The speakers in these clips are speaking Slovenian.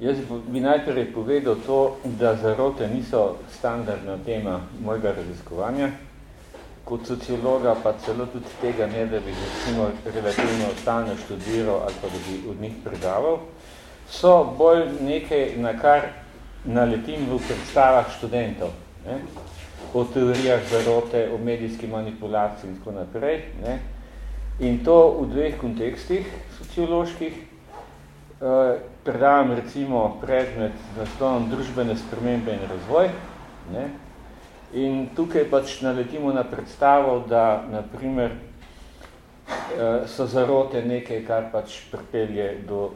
Jaz bi najprej povedal to, da zarote niso standardna tema mojega raziskovanja. Kot sociologa pa celo tudi tega ne, da bi recimo relativno stalno študiral ali pa da bi od njih predaval. So bolj nekaj, na kar naletim v predstavah študentov. Ne? O teorijah zarote, o medijski manipulaciji in tako naprej. Ne? In to v dveh kontekstih socioloških. Eh, predavam recimo predmet naslovom družbene spremembe in razvoj. Ne? In tukaj pač naletimo na predstavo, da naprimer eh, so zarote nekaj, kar pač pripelje do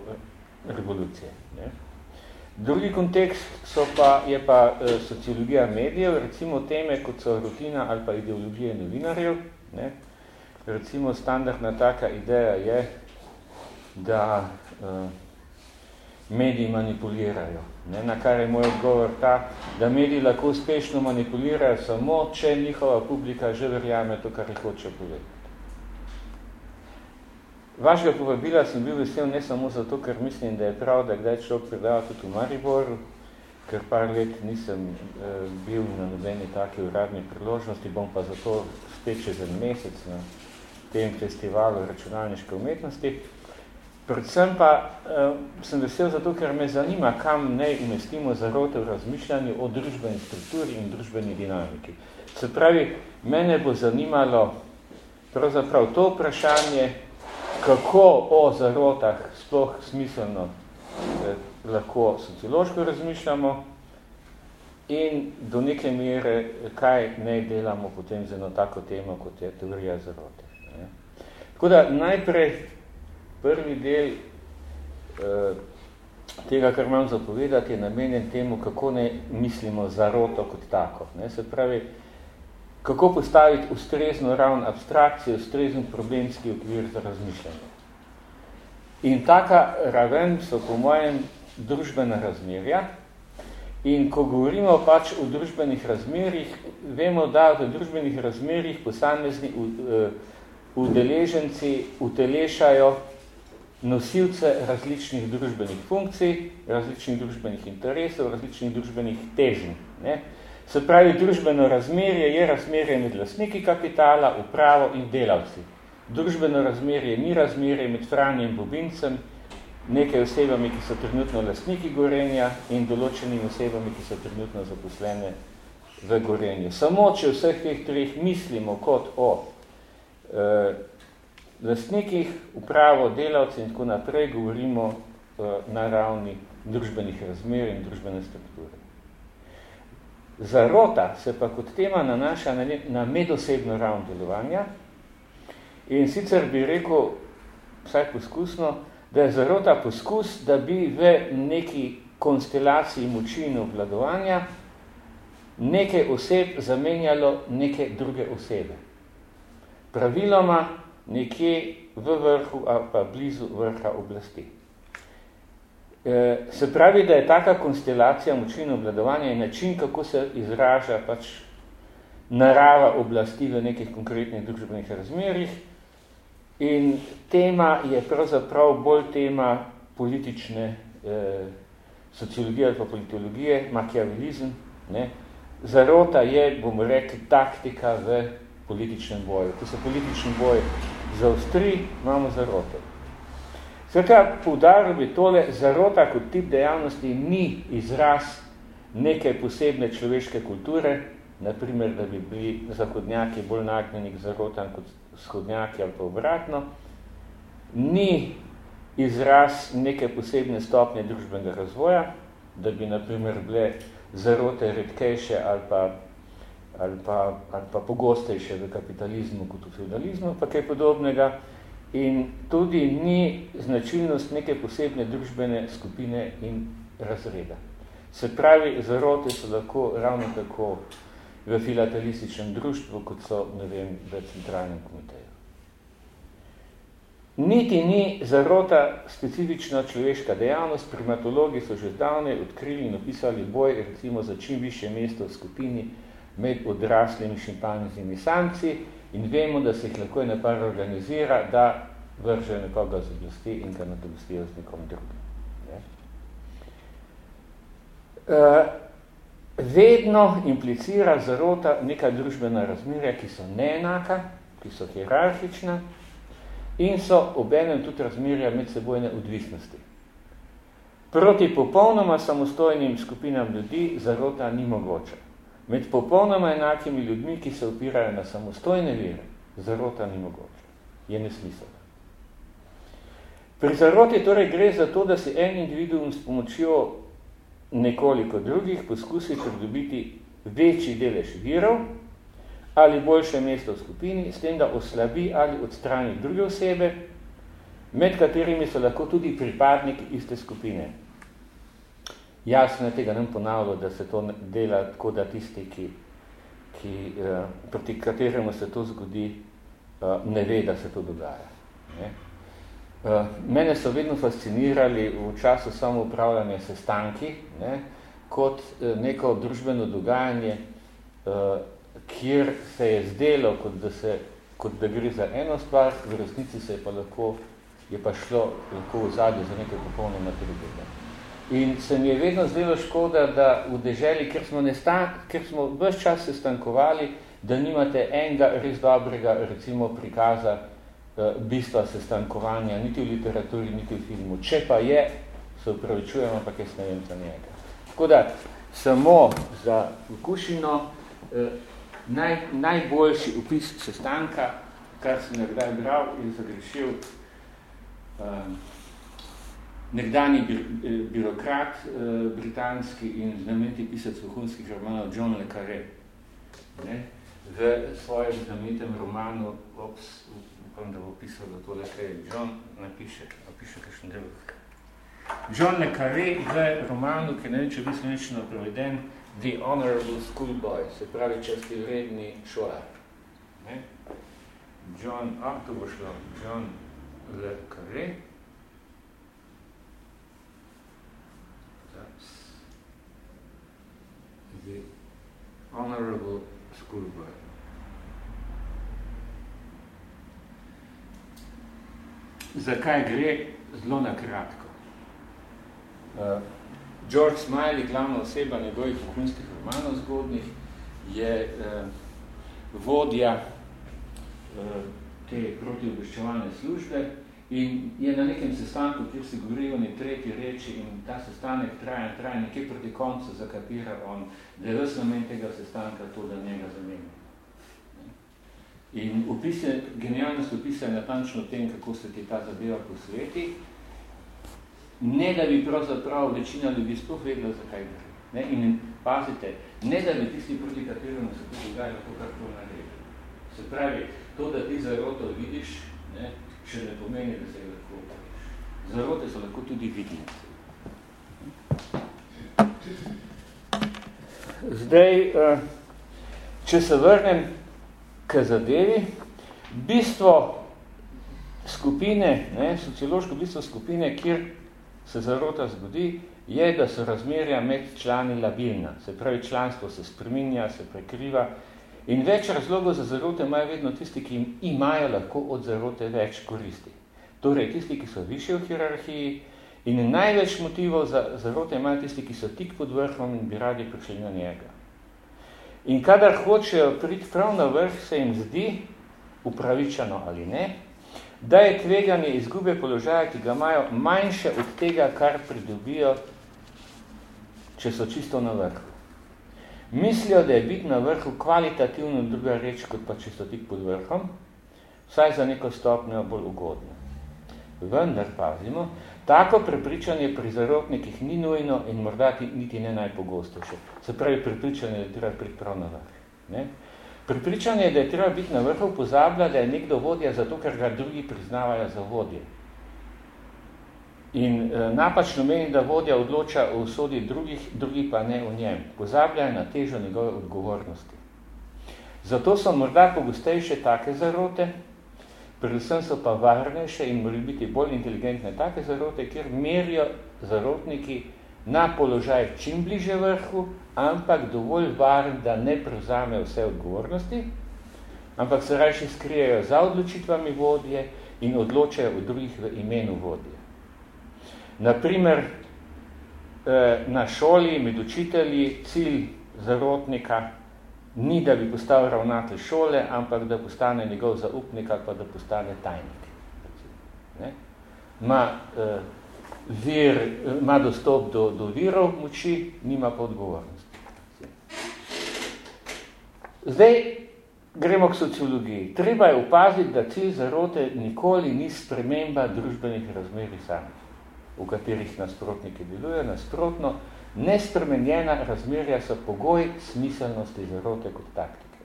revolucije. Ne? Drugi kontekst so pa, je pa eh, sociologija medijev, recimo teme, kot so rutina ali pa ideologije novinarjev. Ne? Recimo standardna taka ideja je, da uh, mediji manipulirajo. Ne, na kar je moj odgovor ta, da mediji lahko uspešno manipulirajo samo, če njihova publika že verjame to, kar je hoče povedati. Vašega povabila sem bil vesel ne samo zato, ker mislim, da je prav, da kdaj človek predava tudi v Mariboru, ker par let nisem eh, bil na nobeni take uradni priložnosti, bom pa zato spet čez en mesec na tem festivalu računalniške umetnosti. Predvsem pa uh, sem vesel zato, ker me zanima, kam ne umestimo zarote v razmišljanju o družbeni strukturi in družbeni dinamiki. Se pravi, mene bo zanimalo pravzaprav to vprašanje, kako o zarotah sploh smiselno eh, lahko sociološko razmišljamo in do neke mere, kaj ne delamo potem z eno tako temo, kot je teorija zarote. Ne. Tako da najprej Prvi del eh, tega, kar imam zapovedati, je namenjen temu, kako ne mislimo zaroto kot tako. Ne? Se pravi, kako postaviti ustrezno ravn abstrakcije, ustrezen problemski okvir za razmišljanje. In taka raven so po mojem družbena razmerja. In ko govorimo pač o družbenih razmerjih, vemo, da v družbenih razmerjih posamezni eh, udeleženci utelešajo nosilce različnih družbenih funkcij, različnih družbenih interesov, različnih družbenih težnj. Ne? Se pravi, družbeno razmerje je razmerje med lastniki kapitala, upravo in delavci. Družbeno razmerje ni razmerje med Franjem in Bobincem, nekaj osebami, ki so trenutno lastniki Gorenja in določenimi osebami, ki so trenutno zaposlene v Gorenju. Samo, če vseh teh treh mislimo kot o eh, lastnikih, upravo, delavci in tako naprej govorimo uh, na ravni družbenih razmer in družbene strukture. Zarota se pa kot tema nanaša na, medosebno ravno delovanja in sicer bi rekel, vsaj poskusno, da je zarota poskus, da bi v neki konstelaciji moči in obvladovanja nekaj oseb zamenjalo neke druge osebe. Praviloma nekje v vrhu ali pa blizu vrha oblasti. E, se pravi, da je taka konstelacija moči in obladovanja in način, kako se izraža pač narava oblasti v nekih konkretnih družbenih razmerih. In tema je pravzaprav bolj tema politične eh, sociologije ali pa politologije, makiavelizem. Ne? Zarota je, bomo rekli, taktika v političnem boju. To so politični boj zaostri, imamo zaroto. Skratka, poudaril bi tole, zarota kot tip dejavnosti ni izraz neke posebne človeške kulture, naprimer, da bi bili zahodnjaki bolj nagnjeni k zarotam kot shodnjaki ali pa obratno, ni izraz neke posebne stopnje družbenega razvoja, da bi, naprimer, bile zarote redkejše ali pa ali pa, ali pa pogostejše v kapitalizmu kot v feudalizmu, pa kaj podobnega. In tudi ni značilnost neke posebne družbene skupine in razreda. Se pravi, zarote so lahko ravno tako v filatelističnem društvu, kot so, ne vem, v centralnem komiteju. Niti ni zarota specifična človeška dejavnost, primatologi so že zdavne odkrili in opisali boj, recimo, za čim više mesto v skupini, med odraslimi šimpanzimi samci in vemo, da se jih lahko ena par organizira, da vržejo nekoga z oblasti in ga nadobustijo z nekom drugim. Ne? vedno implicira zarota neka družbena razmerja, ki so neenaka, ki so hierarhična in so obenem tudi razmerja med sebojne odvisnosti. Proti popolnoma samostojnim skupinam ljudi zarota ni mogoče. Med popolnoma enakimi ljudmi, ki se opirajo na samostojne vire, zarota ni mogoče. Je nesmiselno. Pri zaroti torej gre za to, da si en individuum s pomočjo nekoliko drugih poskusi pridobiti večji delež virov ali boljše mesto v skupini, s tem, da oslabi ali odstrani druge osebe, med katerimi so lahko tudi pripadniki iste skupine. Jasno je tega nam ponavljalo, da se to dela tako, da tisti, ki, ki, eh, proti kateremu se to zgodi, eh, ne ve, da se to dogaja. Ne? Eh, mene so vedno fascinirali v času samoupravljanja sestanki, ne, kot eh, neko družbeno dogajanje, eh, kjer se je zdelo, kot da, se, kot da gre za eno stvar, v resnici se je pa lahko, je pa šlo lahko v zadnje za nekaj popolnoma drugega. In se mi je vedno zdelo škoda, da v deželi, kjer smo, nestan, kjer smo vse čas sestankovali, da nimate enega res dobrega, recimo, prikaza uh, bistva sestankovanja, niti v literaturi, niti v filmu. Če pa je, se upravičujem, ampak jaz ne vem za njega. Tako da, samo za Vukušino, uh, naj, najboljši upis sestanka, kar sem nekdaj bral in zagrešil um, nekdani bir, eh, birokrat uh, britanski in znameniti pisec vohunskih romanov John Le Carré. Ne? V svojem znamenitem romanu Ops, upam, da bo pisal, da tole kaj John napiše, napiše kakšen del. John Le Carré v romanu, ki ne vem, če bi slovenčno preveden, The Honorable Schoolboy, se pravi česti vredni šolar. Ne? John, a, tu bo šlo, John Le Carré. The Honorable Schoolboy. Zakaj gre? Zelo na kratko. Uh, George Smiley, glavna oseba njegovih vohunskih romanov zgodnih, je uh, vodja uh, te protiobveščevalne službe in je na nekem sestanku, kjer se govori o tretji reči in ta sestanek traja, traja nekje proti koncu, zakapira on, da je ves namen tega sestanka to, da njega zamenja. In opis je, genialnost opisa je natančno tem, kako se ti ta zadeva posveti, ne da bi pravzaprav večina ljudi sploh vedela, zakaj gre. Ne? In pazite, ne da bi tisti, proti kateremu se to dogaja, lahko kar to naredi. Se pravi, to, da ti zaroto vidiš, še ne pomeni, da se lahko vidiš. Zarote so lahko tudi vidnice. Zdaj, eh, če se vrnem k zadevi. Bistvo skupine, ne, sociološko bistvo skupine, kjer se zarota zgodi, je, da so razmerja med člani labilna. Se pravi, članstvo se spreminja, se prekriva in več razlogov za zarote imajo vedno tisti, ki imajo lahko od zarote več koristi. Torej, tisti, ki so više v hierarhiji in največ motivov za zarote imajo tisti, ki so tik pod vrhom in bi radi prišli na njega. In kadar hočejo priti prav na vrh, se jim zdi, upravičeno ali ne, da je tveganje izgube položaja, ki ga imajo, manjše od tega, kar pridobijo, če so čisto na vrhu. Mislijo, da je biti na vrhu kvalitativno druga reč, kot pa če so tik pod vrhom, vsaj za neko stopnjo bolj ugodno. Vendar pazimo, Tako prepričanje pri zarotnikih ni nujno in morda niti ne najpogostejše. Se pravi, prepričanje, da je treba priti prav na vrh. Ne? Prepričanje, da je treba biti na vrhu, pozablja, da je nekdo vodja zato, ker ga drugi priznavajo za vodje. In e, napačno meni, da vodja odloča o usodi drugih, drugi pa ne v njem. Pozablja na težo njegove odgovornosti. Zato so morda pogostejše take zarote, predvsem so pa varnejše in mora biti bolj inteligentne take zarote, kjer merijo zarotniki na položaj čim bliže vrhu, ampak dovolj varen, da ne prevzame vse odgovornosti, ampak se rajši skrijejo za odločitvami vodje in odločajo v drugih v imenu vodje. Naprimer, eh, na šoli med učitelji cilj zarotnika ni, da bi postal ravnatelj šole, ampak da postane njegov zaupnik ali pa da postane tajnik. Ne? Ma, eh, vir, ima dostop do, do virov moči, nima pa odgovornosti. Zdaj gremo k sociologiji. Treba je upaziti, da cilj zarote nikoli ni sprememba družbenih razmeri samih, v katerih nasprotniki delujejo. Nasprotno, nespremenjena razmerja so pogoj smiselnosti zarote kot taktike.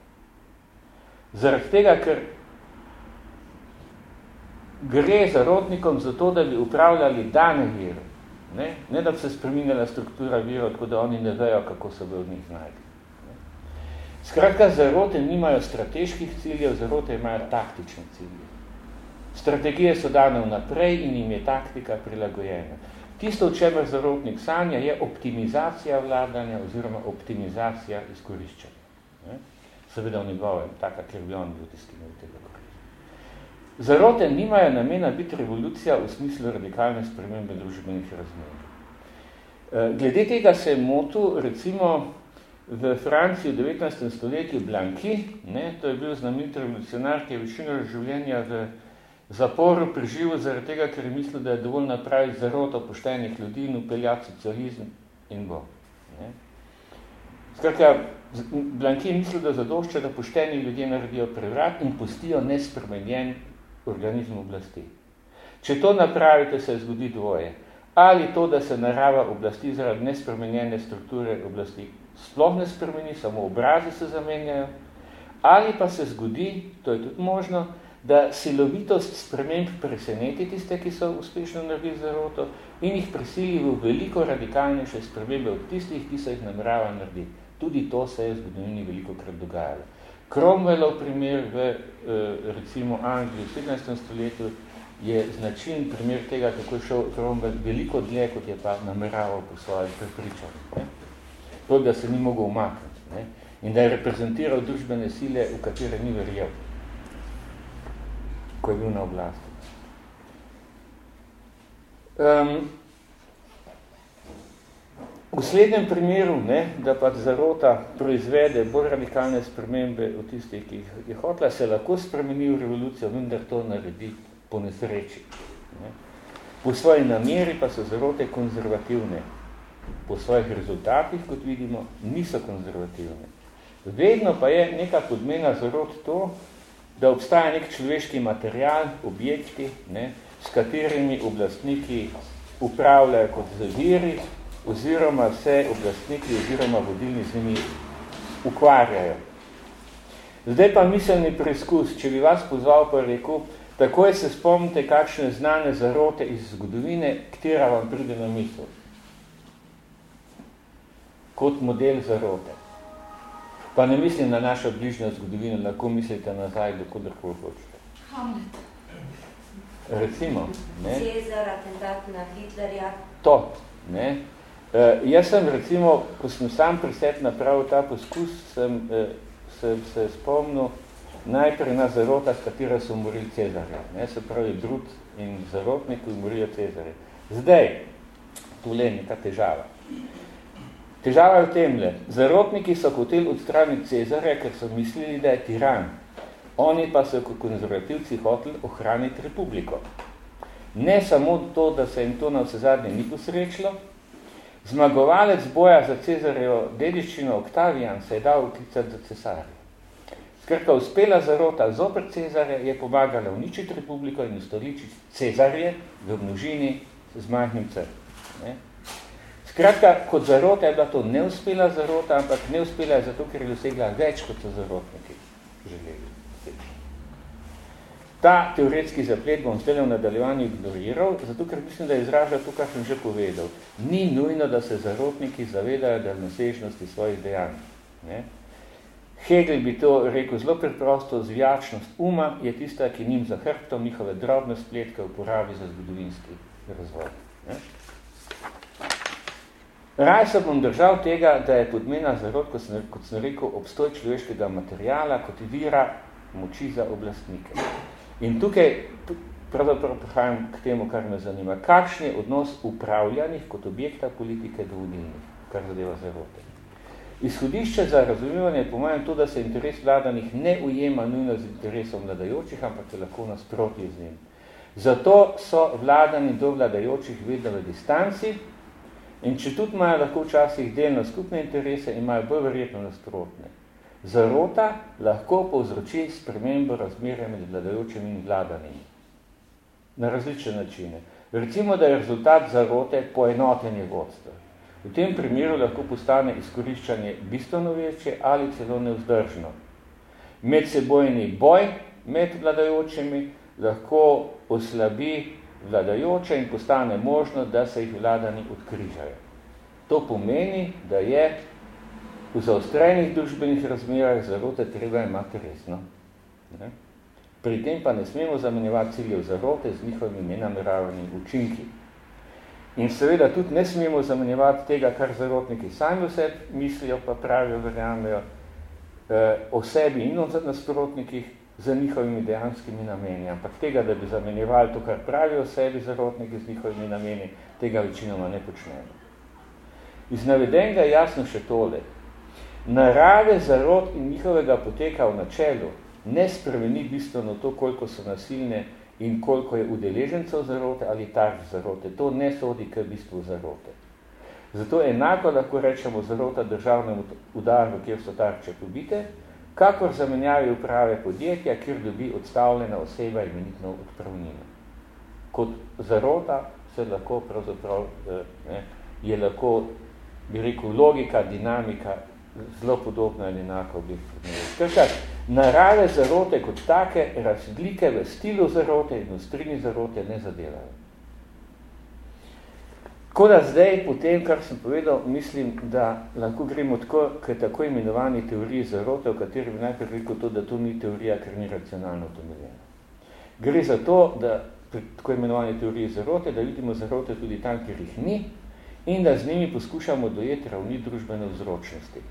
Zaradi tega, ker gre zarotnikom za to, da bi upravljali dane vire, ne, ne da bi se spreminjala struktura virov, tako da oni ne vejo, kako se bi od njih znajti. Skratka, zarote nimajo strateških ciljev, zarote imajo taktične cilje. Strategije so dane vnaprej in jim je taktika prilagojena. Tisto, v čemer zarotnik sanja, je optimizacija vladanja oziroma optimizacija izkoriščanja. Seveda v njegovem, taka, ker bi on bil tisti, ki tega Zarote nimajo namena biti revolucija v smislu radikalne spremembe družbenih razmer. Eh, glede tega se je motil, recimo, v Franciji v 19. stoletju Blanqui, ne, to je bil znamenit revolucionar, ki je večino življenja v zaporu preživel zaradi tega, ker je mislil, da je dovolj napraviti zaroto poštenih ljudi in upeljati socializem in bo. Ne. Skratka, Blanqui je mislil, da zadošča, da pošteni ljudje naredijo prevrat in pustijo nespremenjen organizmu oblasti. Če to napravite, se zgodi dvoje. Ali to, da se narava oblasti zaradi nespremenjene strukture oblasti sploh ne spremeni, samo obrazi se zamenjajo, ali pa se zgodi, to je tudi možno, da silovitost sprememb preseneti tiste, ki so uspešno naredili zaroto in jih prisili v veliko radikalnejše spremembe od tistih, ki so jih namerava narediti. Tudi to se je v zgodovini veliko krat dogajalo. Cromwellov primer v eh, recimo Angliji v 17. stoletju je značiln primer tega, kako je šel Cromwell veliko dlje, kot je pa nameraval po svojem prepričanju. To, da se ni mogel umakniti ne? in da je reprezentiral družbene sile, v katere ni verjel, ko je bil na oblasti. Um, V slednjem primeru, ne, da pa zarota proizvede bolj radikalne spremembe od tistih, ki jih je hotla, se lahko spremeni v revolucijo, vendar to naredi po nesreči. Ne. Po svoji nameri pa so zarote konzervativne. Po svojih rezultatih, kot vidimo, niso konzervativne. Vedno pa je neka podmena zarot to, da obstaja nek človeški material, objekti, ne, s katerimi oblastniki upravljajo kot zaviri, oziroma vse oblastniki oziroma vodilni z njimi ukvarjajo. Zdaj pa miselni preizkus, če bi vas pozval pa rekel, takoj se spomnite, kakšne znane zarote iz zgodovine, katera vam pride na misel. Kot model zarote. Pa ne mislim na našo bližnjo zgodovino, lahko mislite nazaj, dokodr hočete. Hamlet. Recimo. Ne? Cezar, atentat na Hitlerja. To. Ne? Uh, jaz sem recimo, ko sem sam pri sebi napravil ta poskus, sem, uh, sem se spomnil najprej na zarota, s katera so umorili Cezarja. Ne, se pravi, Drut in zarotnik, ki umorijo Cezarja. Zdaj, tu le neka težava. Težava je v temle. Zarotniki so hoteli odstraniti Cezarja, ker so mislili, da je tiran. Oni pa so kot konzervativci hoteli ohraniti republiko. Ne samo to, da se jim to na vse zadnje ni posrečilo, Zmagovalec boja za Cezarjevo dediščino Octavian se je dal uklicati za cesarja. Skratka, uspela zarota zoper Cezarja je pomagala uničiti republiko in ustoličiti Cezarje v množini z majhnim cr. Skratka, kot zarota je bila to neuspela zarota, ampak neuspela je zato, ker je dosegla več, kot so zarotniki želeli ta teoretski zaplet bom zdaj v nadaljevanju ignoriral, zato ker mislim, da izraža to, kar sem že povedal. Ni nujno, da se zarotniki zavedajo daljnosežnosti svojih dejanj. Ne? Hegel bi to rekel zelo preprosto, zvijačnost uma je tista, ki njim za hrbtom njihove drobne spletke uporabi za zgodovinski razvoj. Ne? Raj se bom držal tega, da je podmena zarod, kot sem, kot sem rekel, obstoj človeškega materijala kot vira moči za oblastnike. In tukaj pravzaprav prihajam k temu, kar me zanima. Kakšen je odnos upravljanih kot objekta politike do vodilnih, kar zadeva zarote? Izhodišče za razumevanje je pomajem to, da se interes vladanih ne ujema nujno z interesom vladajočih, ampak je lahko nasprotje z njim. Zato so vladani do vladajočih vedno v distanci in če tudi imajo lahko včasih delno skupne interese, imajo bolj verjetno nasprotne. Zarota lahko povzroči spremembo razmerja med vladajočimi in vladanimi. Na različne načine. Recimo, da je rezultat zarote poenotenje vodstva. V tem primeru lahko postane izkoriščanje bistveno večje ali celo nevzdržno. Medsebojni boj med vladajočimi lahko oslabi vladajoče in postane možno, da se jih vladani odkrižajo. To pomeni, da je v zaostrenih družbenih razmerah zarote treba imati resno. Ne? Pri tem pa ne smemo zamenjevati ciljev zarote z njihovimi nenameravanimi učinki. In seveda tudi ne smemo zamenjevati tega, kar zarotniki sami vse mislijo, pa pravijo, verjamejo, eh, o sebi in o nasprotnikih z njihovimi dejanskimi nameni. Ampak tega, da bi zamenjevali to, kar pravijo o sebi zarotniki z njihovimi nameni, tega večinoma ne počnemo. Iz navedenega je jasno še tole. Narave zarot in njihovega poteka v načelu ne spremeni bistveno to, koliko so nasilne in koliko je udeležencev zarote ali tarč zarote. To ne sodi k bistvu zarote. Zato enako lahko rečemo zarota državnemu udaru, kjer so tarče pobite, kakor zamenjavi uprave podjetja, kjer dobi odstavljena oseba imenitno odpravnino. Kot zarota se lahko pravzaprav, eh, ne, je lahko, bi rekel, logika, dinamika zelo podobna ali enako objekt. Narave zarote kot take razlike v stilu zarote in v strini zarote ne zadelajo. Tako da zdaj, po tem, kar sem povedal, mislim, da lahko gremo tako, k tako imenovani teoriji zarote, v kateri bi najprej rekel to, da to ni teorija, ker ni racionalno utemeljena. Gre za to, da pri tako imenovani teoriji zarote, da vidimo zarote tudi tam, kjer jih ni, in da z njimi poskušamo dojeti ravni družbene vzročnosti.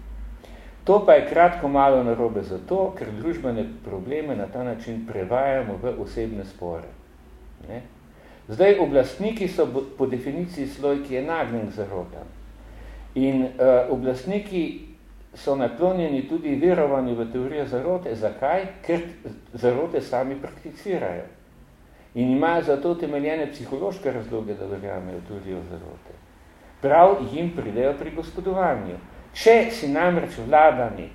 To pa je kratko malo narobe zato, ker družbene probleme na ta način prevajamo v osebne spore. Ne? Zdaj, oblastniki so po definiciji sloj, ki je nagnjen k zarotam. In uh, oblastniki so naklonjeni tudi verovanju v teorijo zarote. Zakaj? Ker zarote sami prakticirajo. In imajo zato temeljene psihološke razloge, da verjamejo teorijo zarote. Prav jim pridejo pri gospodovanju. Če si namreč vladani,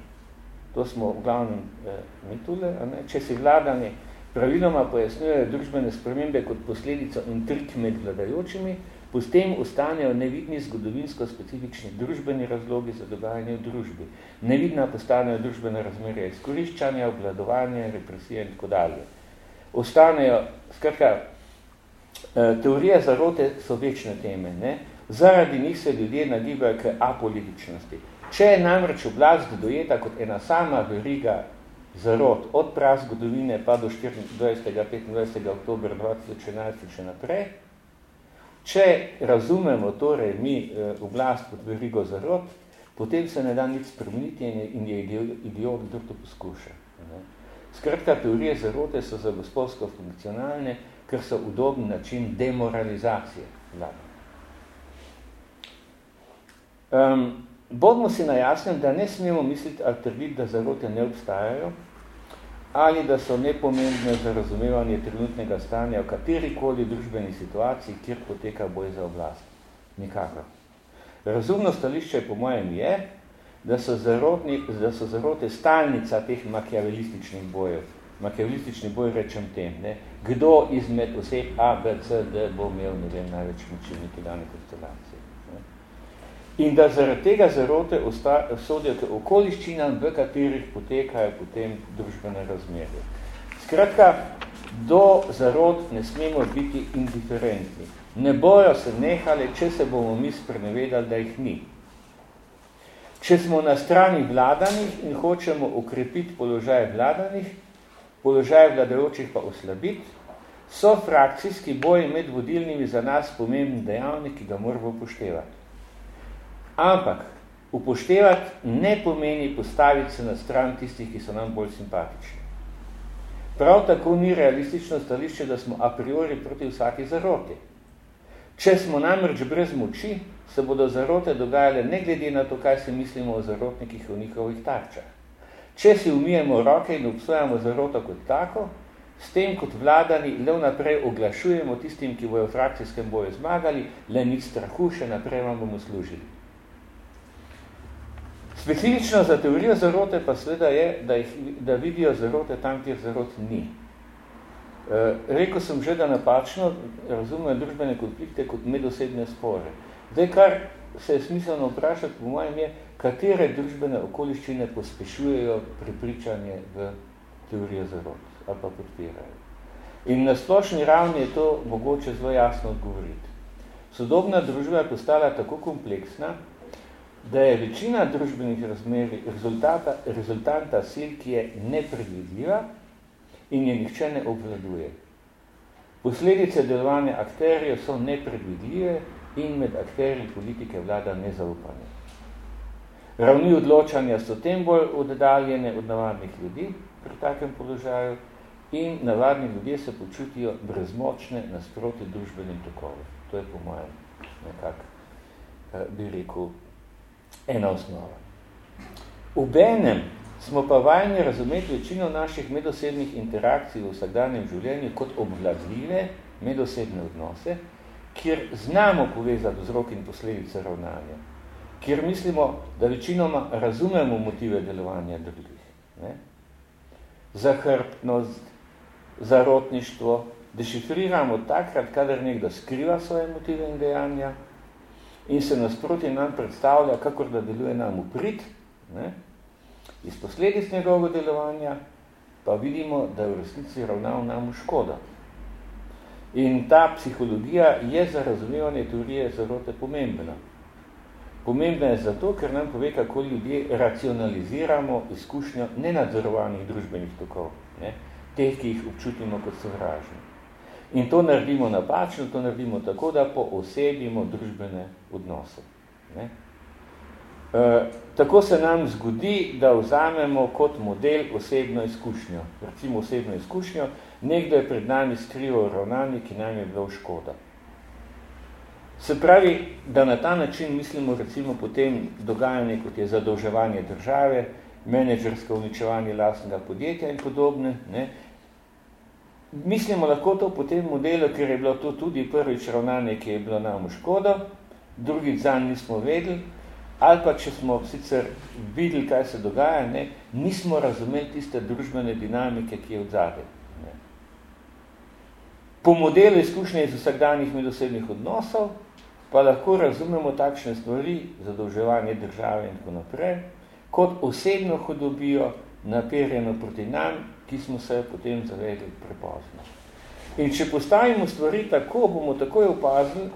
to smo v glavnem eh, mi tule, ne? če si vladani praviloma pojasnjujejo družbene spremembe kot posledico intrik med vladajočimi, potem ostanejo nevidni zgodovinsko specifični družbeni razlogi za dogajanje v družbi. Nevidna postanejo družbene razmerje izkoriščanja, obladovanja, represije in tako dalje. Ostanejo, skratka, eh, teorije zarote so večne teme, ne? Zaradi njih se ljudje nagibajo k apolitičnosti. Če je namreč oblast dojeta kot ena sama veriga zarod od prav zgodovine pa do 24. 25. oktober 2011 še naprej, če razumemo torej mi eh, oblast kot verigo zarod, potem se ne da nič spremeniti in je idiot, kdo to poskuša. Skratka, teorije zarote so za gospodsko funkcionalne, ker so udobni način demoralizacije vlade. Um, bodimo si na jasnem, da ne smemo misliti ali trditi, da zarote ne obstajajo ali da so nepomembne za razumevanje trenutnega stanja v katerikoli družbeni situaciji, kjer poteka boj za oblast. Nikakor. Razumno stališče po mojem je, da so, zarotni, da so zarote stalnica teh makiavelističnih bojev. Makiavelistični boj rečem tem. Ne? Kdo izmed vseh A, B, C, D bo imel ne vem, največ moči neki dani konstelacije in da zaradi tega zarote sodijo k okoliščinam, v katerih potekajo potem družbene razmerje. Skratka, do zarot ne smemo biti indiferentni. Ne bojo se nehali, če se bomo mi sprenevedali, da jih ni. Če smo na strani vladanih in hočemo ukrepiti položaj vladanih, položaj vladajočih pa oslabiti, so frakcijski boji med vodilnimi za nas pomembni dejavnik, ki ga moramo upoštevati. Ampak upoštevati ne pomeni postaviti se na stran tistih, ki so nam bolj simpatični. Prav tako ni realistično stališče, da smo a priori proti vsaki zaroti. Če smo namreč brez moči, se bodo zarote dogajale ne glede na to, kaj si mislimo o zarotnikih v njihovih tarčah. Če si umijemo roke in obsojamo zaroto kot tako, s tem kot vladani le naprej oglašujemo tistim, ki bojo v frakcijskem boju zmagali, le nič strahu, še naprej vam bomo služili. Specifično za teorijo zarote pa seveda je, da, jih, da vidijo zarote tam, kjer zarot ni. E, rekel sem že, da napačno razumejo družbene konflikte kot medosebne spore. Zdaj, kar se je smiselno vprašati, po mojem je, katere družbene okoliščine pospešujejo prepričanje v teorijo zarot ali pa podpirajo. In na splošni ravni je to mogoče zelo jasno odgovoriti. Sodobna družba je postala tako kompleksna, da je večina družbenih razmeri rezultata, rezultanta sil, ki je nepredvidljiva in je nihče ne obvladuje. Posledice delovanja akterjev so nepredvidljive in med akterji politike vlada nezaupanje. Ravni odločanja so tem bolj oddaljene od navadnih ljudi pri takem položaju in navadni ljudje se počutijo brezmočne nasproti družbenim tokovi. To je po mojem nekako, eh, bi rekel, ena osnova. Obenem smo pa vajni razumeti večino naših medosebnih interakcij v vsakdanjem življenju kot obvladljive medosebne odnose, kjer znamo povezati vzrok in posledice ravnanja, kjer mislimo, da večinoma razumemo motive delovanja drugih. Ne? Zahrbtnost, zarotništvo, dešifriramo takrat, kadar nekdo skriva svoje motive in dejanja in se nasproti nam predstavlja, kakor da deluje nam uprit, ne? Iz posledic njegovega delovanja pa vidimo, da je v resnici ravnal nam v škodo. In ta psihologija je za razumevanje teorije zarote pomembna. Pomembna je zato, ker nam pove, kako ljudje racionaliziramo izkušnjo nenadzorovanih družbenih tokov, ne? teh, ki jih občutimo kot sovražni. In to naredimo napačno, to naredimo tako, da poosebimo družbene odnose. Ne? E, tako se nam zgodi, da vzamemo kot model osebno izkušnjo. Recimo osebno izkušnjo, nekdo je pred nami skrival ravnanje, ki nam je bilo škoda. Se pravi, da na ta način mislimo recimo potem dogajanje, kot je zadolževanje države, menedžersko uničevanje lastnega podjetja in podobne. Ne? Mislimo lahko to po tem modelu, ker je bilo to tudi prvič ravnanje, ki je bilo nam v škodo, drugič zanj nismo vedeli, ali pa če smo sicer videli, kaj se dogaja, ne, nismo razumeli tiste družbene dinamike, ki je odzadej. Po modelu izkušnje iz vsakdanjih medosebnih odnosov pa lahko razumemo takšne stvari, zadolževanje države in tako naprej, kot osebno hodobijo naperjeno proti nam, ki smo se potem zavedli prepozno. In če postavimo stvari tako, bomo takoj opazili,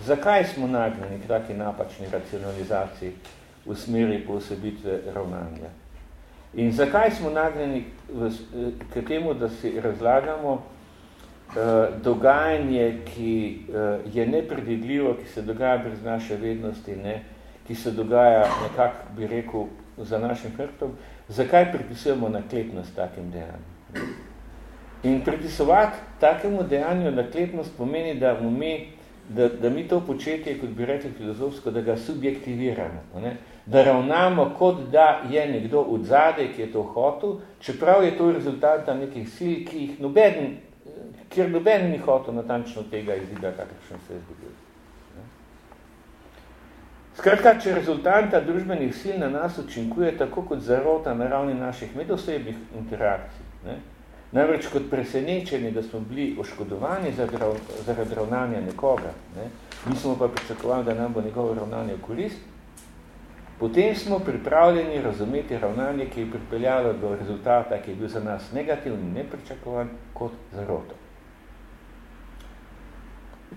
Zakaj smo nagnjeni k taki napačni racionalizaciji v smeri posebitve ravnanja? In zakaj smo nagnjeni k temu, da si razlagamo uh, dogajanje, ki uh, je nepredvidljivo, ki se dogaja brez naše vednosti, ne? ki se dogaja nekako, bi rekel, za našim hrbtom, zakaj pripisujemo naklepnost takim dejanjem? In pripisovati takemu dejanju naklepnost pomeni, da mu mi da, da mi to početje, kot bi rekli filozofsko, da ga subjektiviramo, ne? da ravnamo, kot da je nekdo od zade, ki je to hotel, čeprav je to rezultat nekih sil, ki jih noben, kjer noben ni hotel natančno tega izida, kakršen se je zgodil. Skratka, če rezultanta družbenih sil na nas učinkuje tako kot zarota na ravni naših medosebnih interakcij, ne? Namreč kot presenečeni, da smo bili oškodovani zaradi ravnanja nekoga, ne, mi smo pa pričakovali, da nam bo njegovo ravnanje v korist, potem smo pripravljeni razumeti ravnanje, ki je pripeljalo do rezultata, ki je bil za nas negativni, nepričakovan, kot zaroto.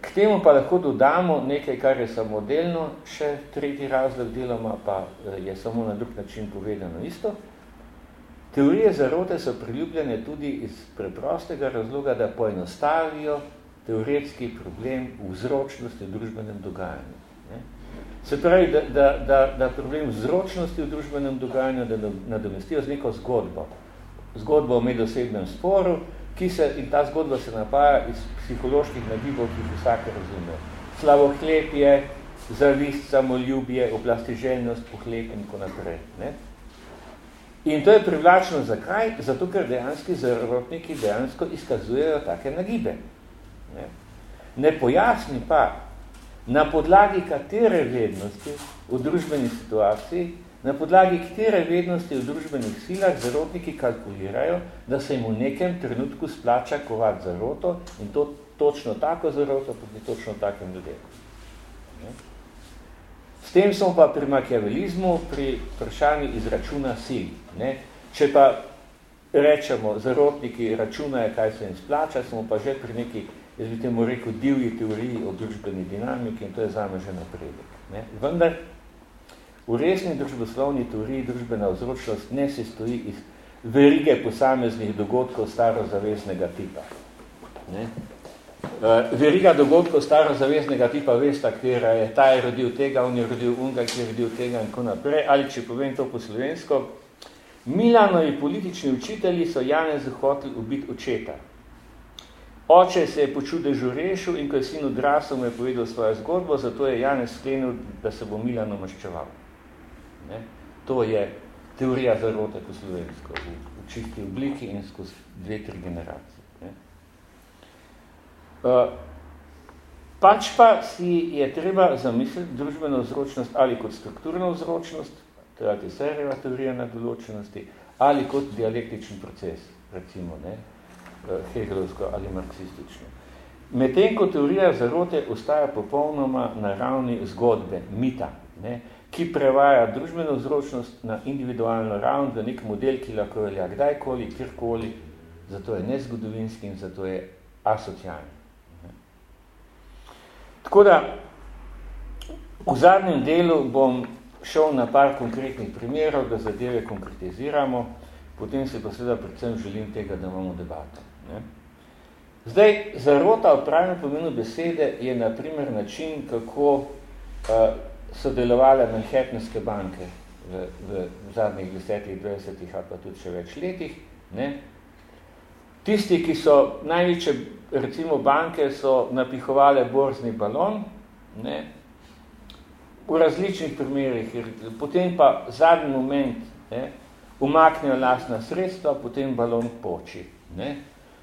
K temu pa lahko dodamo nekaj, kar je samodelno, še tretji razlog deloma pa eh, je samo na drug način povedano isto, Teorije zarote so priljubljene tudi iz preprostega razloga, da poenostavijo teoretski problem vzročnosti v družbenem dogajanju. Se pravi, da, da, da, da problem vzročnosti v družbenem dogajanju da nadomestijo z neko zgodbo. zgodbo o medosebnem sporu, ki se, in ta zgodba se napaja iz psiholoških nagibov, ki jih vsake razume. Slavohlepje, zavist, samoljubje, oblastiželjnost, pohlep in tako naprej. Ne? In to je privlačno zakaj? Zato, ker dejanski zarotniki dejansko izkazujejo take nagibe. Ne? ne pojasni pa, na podlagi katere vednosti v družbeni situaciji, na podlagi katere vednosti v družbenih silah zarotniki kalkulirajo, da se jim v nekem trenutku splača kovati zaroto in to točno tako zaroto, tudi točno takim ljudem. S tem smo pa pri makiavelizmu, pri vprašanju izračuna sil. Ne? Če pa rečemo, zarotniki računajo, kaj se jim splača, smo pa že pri neki, jaz bi temu rekel, divji teoriji o družbeni dinamiki in to je zame že napredek. Ne? Vendar, v resni družboslovni teoriji družbena vzročnost ne se stoji iz verige posameznih dogodkov starozaveznega tipa. Ne? Uh, veriga dogodkov starozaveznega tipa vesta, katera je, ta je rodil tega, on je rodil unga, ki je rodil tega in tako naprej. Ali če povem to po slovensko, Milanovi politični učitelji so Janezu hoteli ubiti očeta. Oče se je počudežu rešil in ko je sin odrasel, mu je povedal svojo zgodbo, zato je Janez sklenil, da se bo Milano maščeval. Ne? To je teorija zarote po slovensko, v, v čisti obliki in skozi dve, tri generacije. Eh, pač pa si je treba zamisliti družbeno vzročnost ali kot strukturno vzročnost, teda Tesserjeva teorija na določenosti, ali kot dialektičen proces, recimo, ne, eh, hegelovsko ali marksistično. Medtem, ko teorija zarote ostaja popolnoma na ravni zgodbe, mita, ne, ki prevaja družbeno vzročnost na individualno ravn v nek model, ki lahko velja kdajkoli, kjerkoli, zato je nezgodovinski in zato je asocialni. Tako da, v zadnjem delu bom šel na par konkretnih primerov, da zadeve konkretiziramo, potem se pa seveda predvsem želim tega, da imamo debato. Ne? Zdaj, zarota v pravnem pomenu besede je na primer način, kako uh, so delovale Manhattanske banke v, v, zadnjih desetih, dvajsetih ali pa tudi še več letih. Ne? Tisti, ki so največje recimo banke so napihovale borzni balon, ne, v različnih primerih, potem pa zadnji moment ne, umaknejo lastna sredstva, potem balon poči. Ne.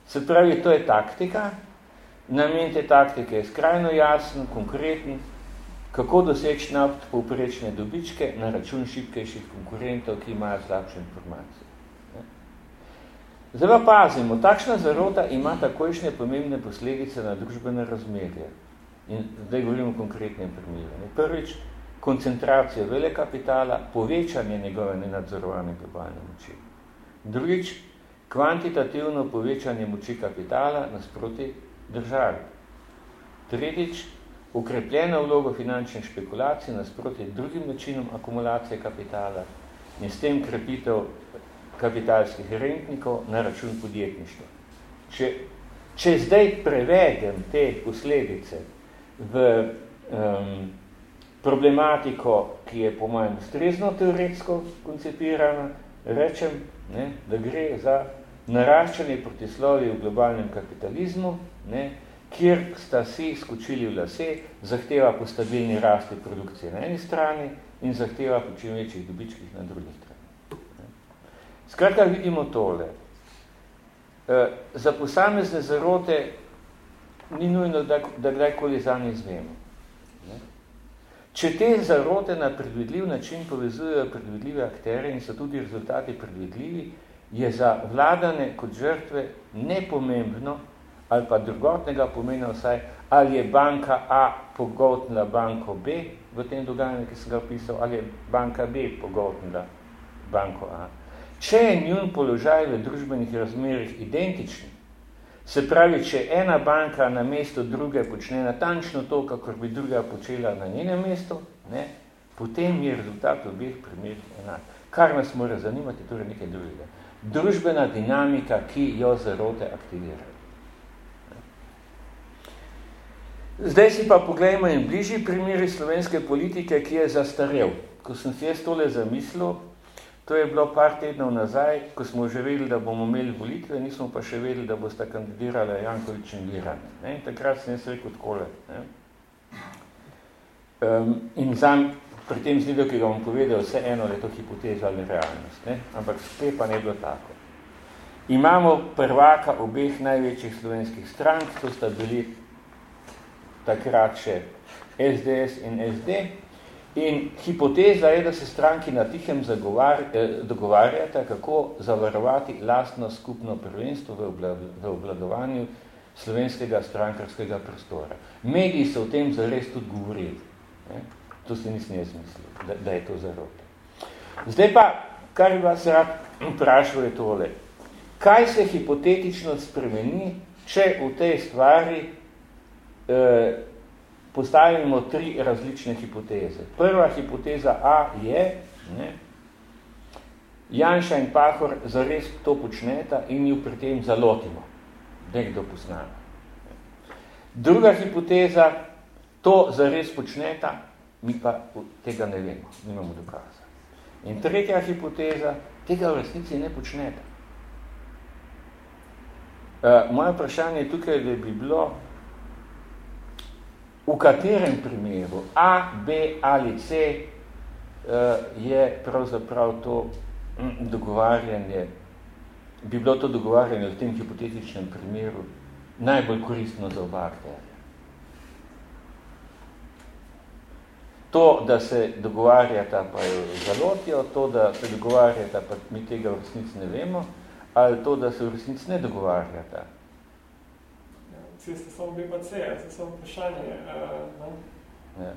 Se pravi, to je taktika, namen te taktike je skrajno jasen, konkreten, kako doseči na povprečne dobičke na račun šibkejših konkurentov, ki imajo slabše informacije. Zdaj pa pazimo, takšna zarota ima takojšnje pomembne posledice na družbene razmerje. In zdaj govorimo o konkretnem primeru. Prvič, koncentracija vele kapitala, povečanje njegove nenadzorovane globalne moči. Drugič, kvantitativno povečanje moči kapitala nasproti državi. Tretjič, ukrepljena vlogo finančnih špekulacij nasproti drugim načinom akumulacije kapitala in s tem krepitev kapitalskih rentnikov na račun podjetništva. Če, če zdaj prevedem te posledice v um, problematiko, ki je po mojem ustrezno teoretsko koncipirana, rečem, ne, da gre za naraščanje protislovi v globalnem kapitalizmu, ne, kjer sta si skočili v lase, zahteva po stabilni rasti produkcije na eni strani in zahteva po čim večjih dobičkih na drugi strani. Skratka, vidimo tole. E, za posamezne zarote ni nujno, da, da kdajkoli za nje izvemo. Če te zarote na predvidljiv način povezujejo predvidljive aktere in so tudi rezultati predvidljivi, je za vladane kot žrtve nepomembno ali pa drugotnega pomena vsaj, ali je banka A pogotnila banko B v tem dogajanju, ki sem ga opisal, ali je banka B pogotnila banko A. Če je njun položaj v družbenih razmerih identični, se pravi, če ena banka na mesto druge počne natančno to, kakor bi druga počela na njenem mestu, ne, potem je rezultat v obeh primerih enak. Kar nas mora zanimati, torej nekaj drugega. Družbena dinamika, ki jo zarote aktivira. Zdaj si pa pogledajmo en bližji primeri slovenske politike, ki je zastarel. Ko sem si jaz tole zamislil, To je bilo par tednov nazaj, ko smo že vedeli, da bomo imeli volitve, nismo pa še vedeli, da boste kandidirali Jankovič in Viran. Ne? In takrat sem jaz rekel takole. Ne? Um, in sam pri tem znidu, ki ga bom povedal, vse eno je to hipoteza ali realnost. Ne? Ampak spet pa ne bilo tako. Imamo prvaka obeh največjih slovenskih strank, to sta bili takrat še SDS in SD, In hipoteza je, da se stranki na tihem eh, dogovarjata, kako zavarovati lastno skupno prvenstvo v obladovanju slovenskega strankarskega prostora. Mediji so o tem zares tudi govorili. Ne? To se nisem jaz mislil, da, da je to zarote. Zdaj pa, kar bi vas rad vprašal je tole. Kaj se hipotetično spremeni, če v tej stvari eh, postavimo tri različne hipoteze. Prva hipoteza A je, ne, Janša in Pahor zares to počneta in ju pri tem zalotimo, nekdo poznamo. Druga hipoteza, to zares počneta, mi pa tega ne vemo, nimamo dokaza. In tretja hipoteza, tega v resnici ne počneta. Uh, moje vprašanje je tukaj, da bi bilo, v katerem primeru A, B ali C eh, je pravzaprav to hm, dogovarjanje, bi bilo to dogovarjanje v tem hipotetičnem primeru najbolj koristno za oba akterja. To, da se dogovarjata, pa jo zalotijo, to, da se dogovarjata, pa mi tega v resnici ne vemo, ali to, da se v resnici ne dogovarjata, Vsi ste samo B pa C, se samo vprašanje. Uh, ja.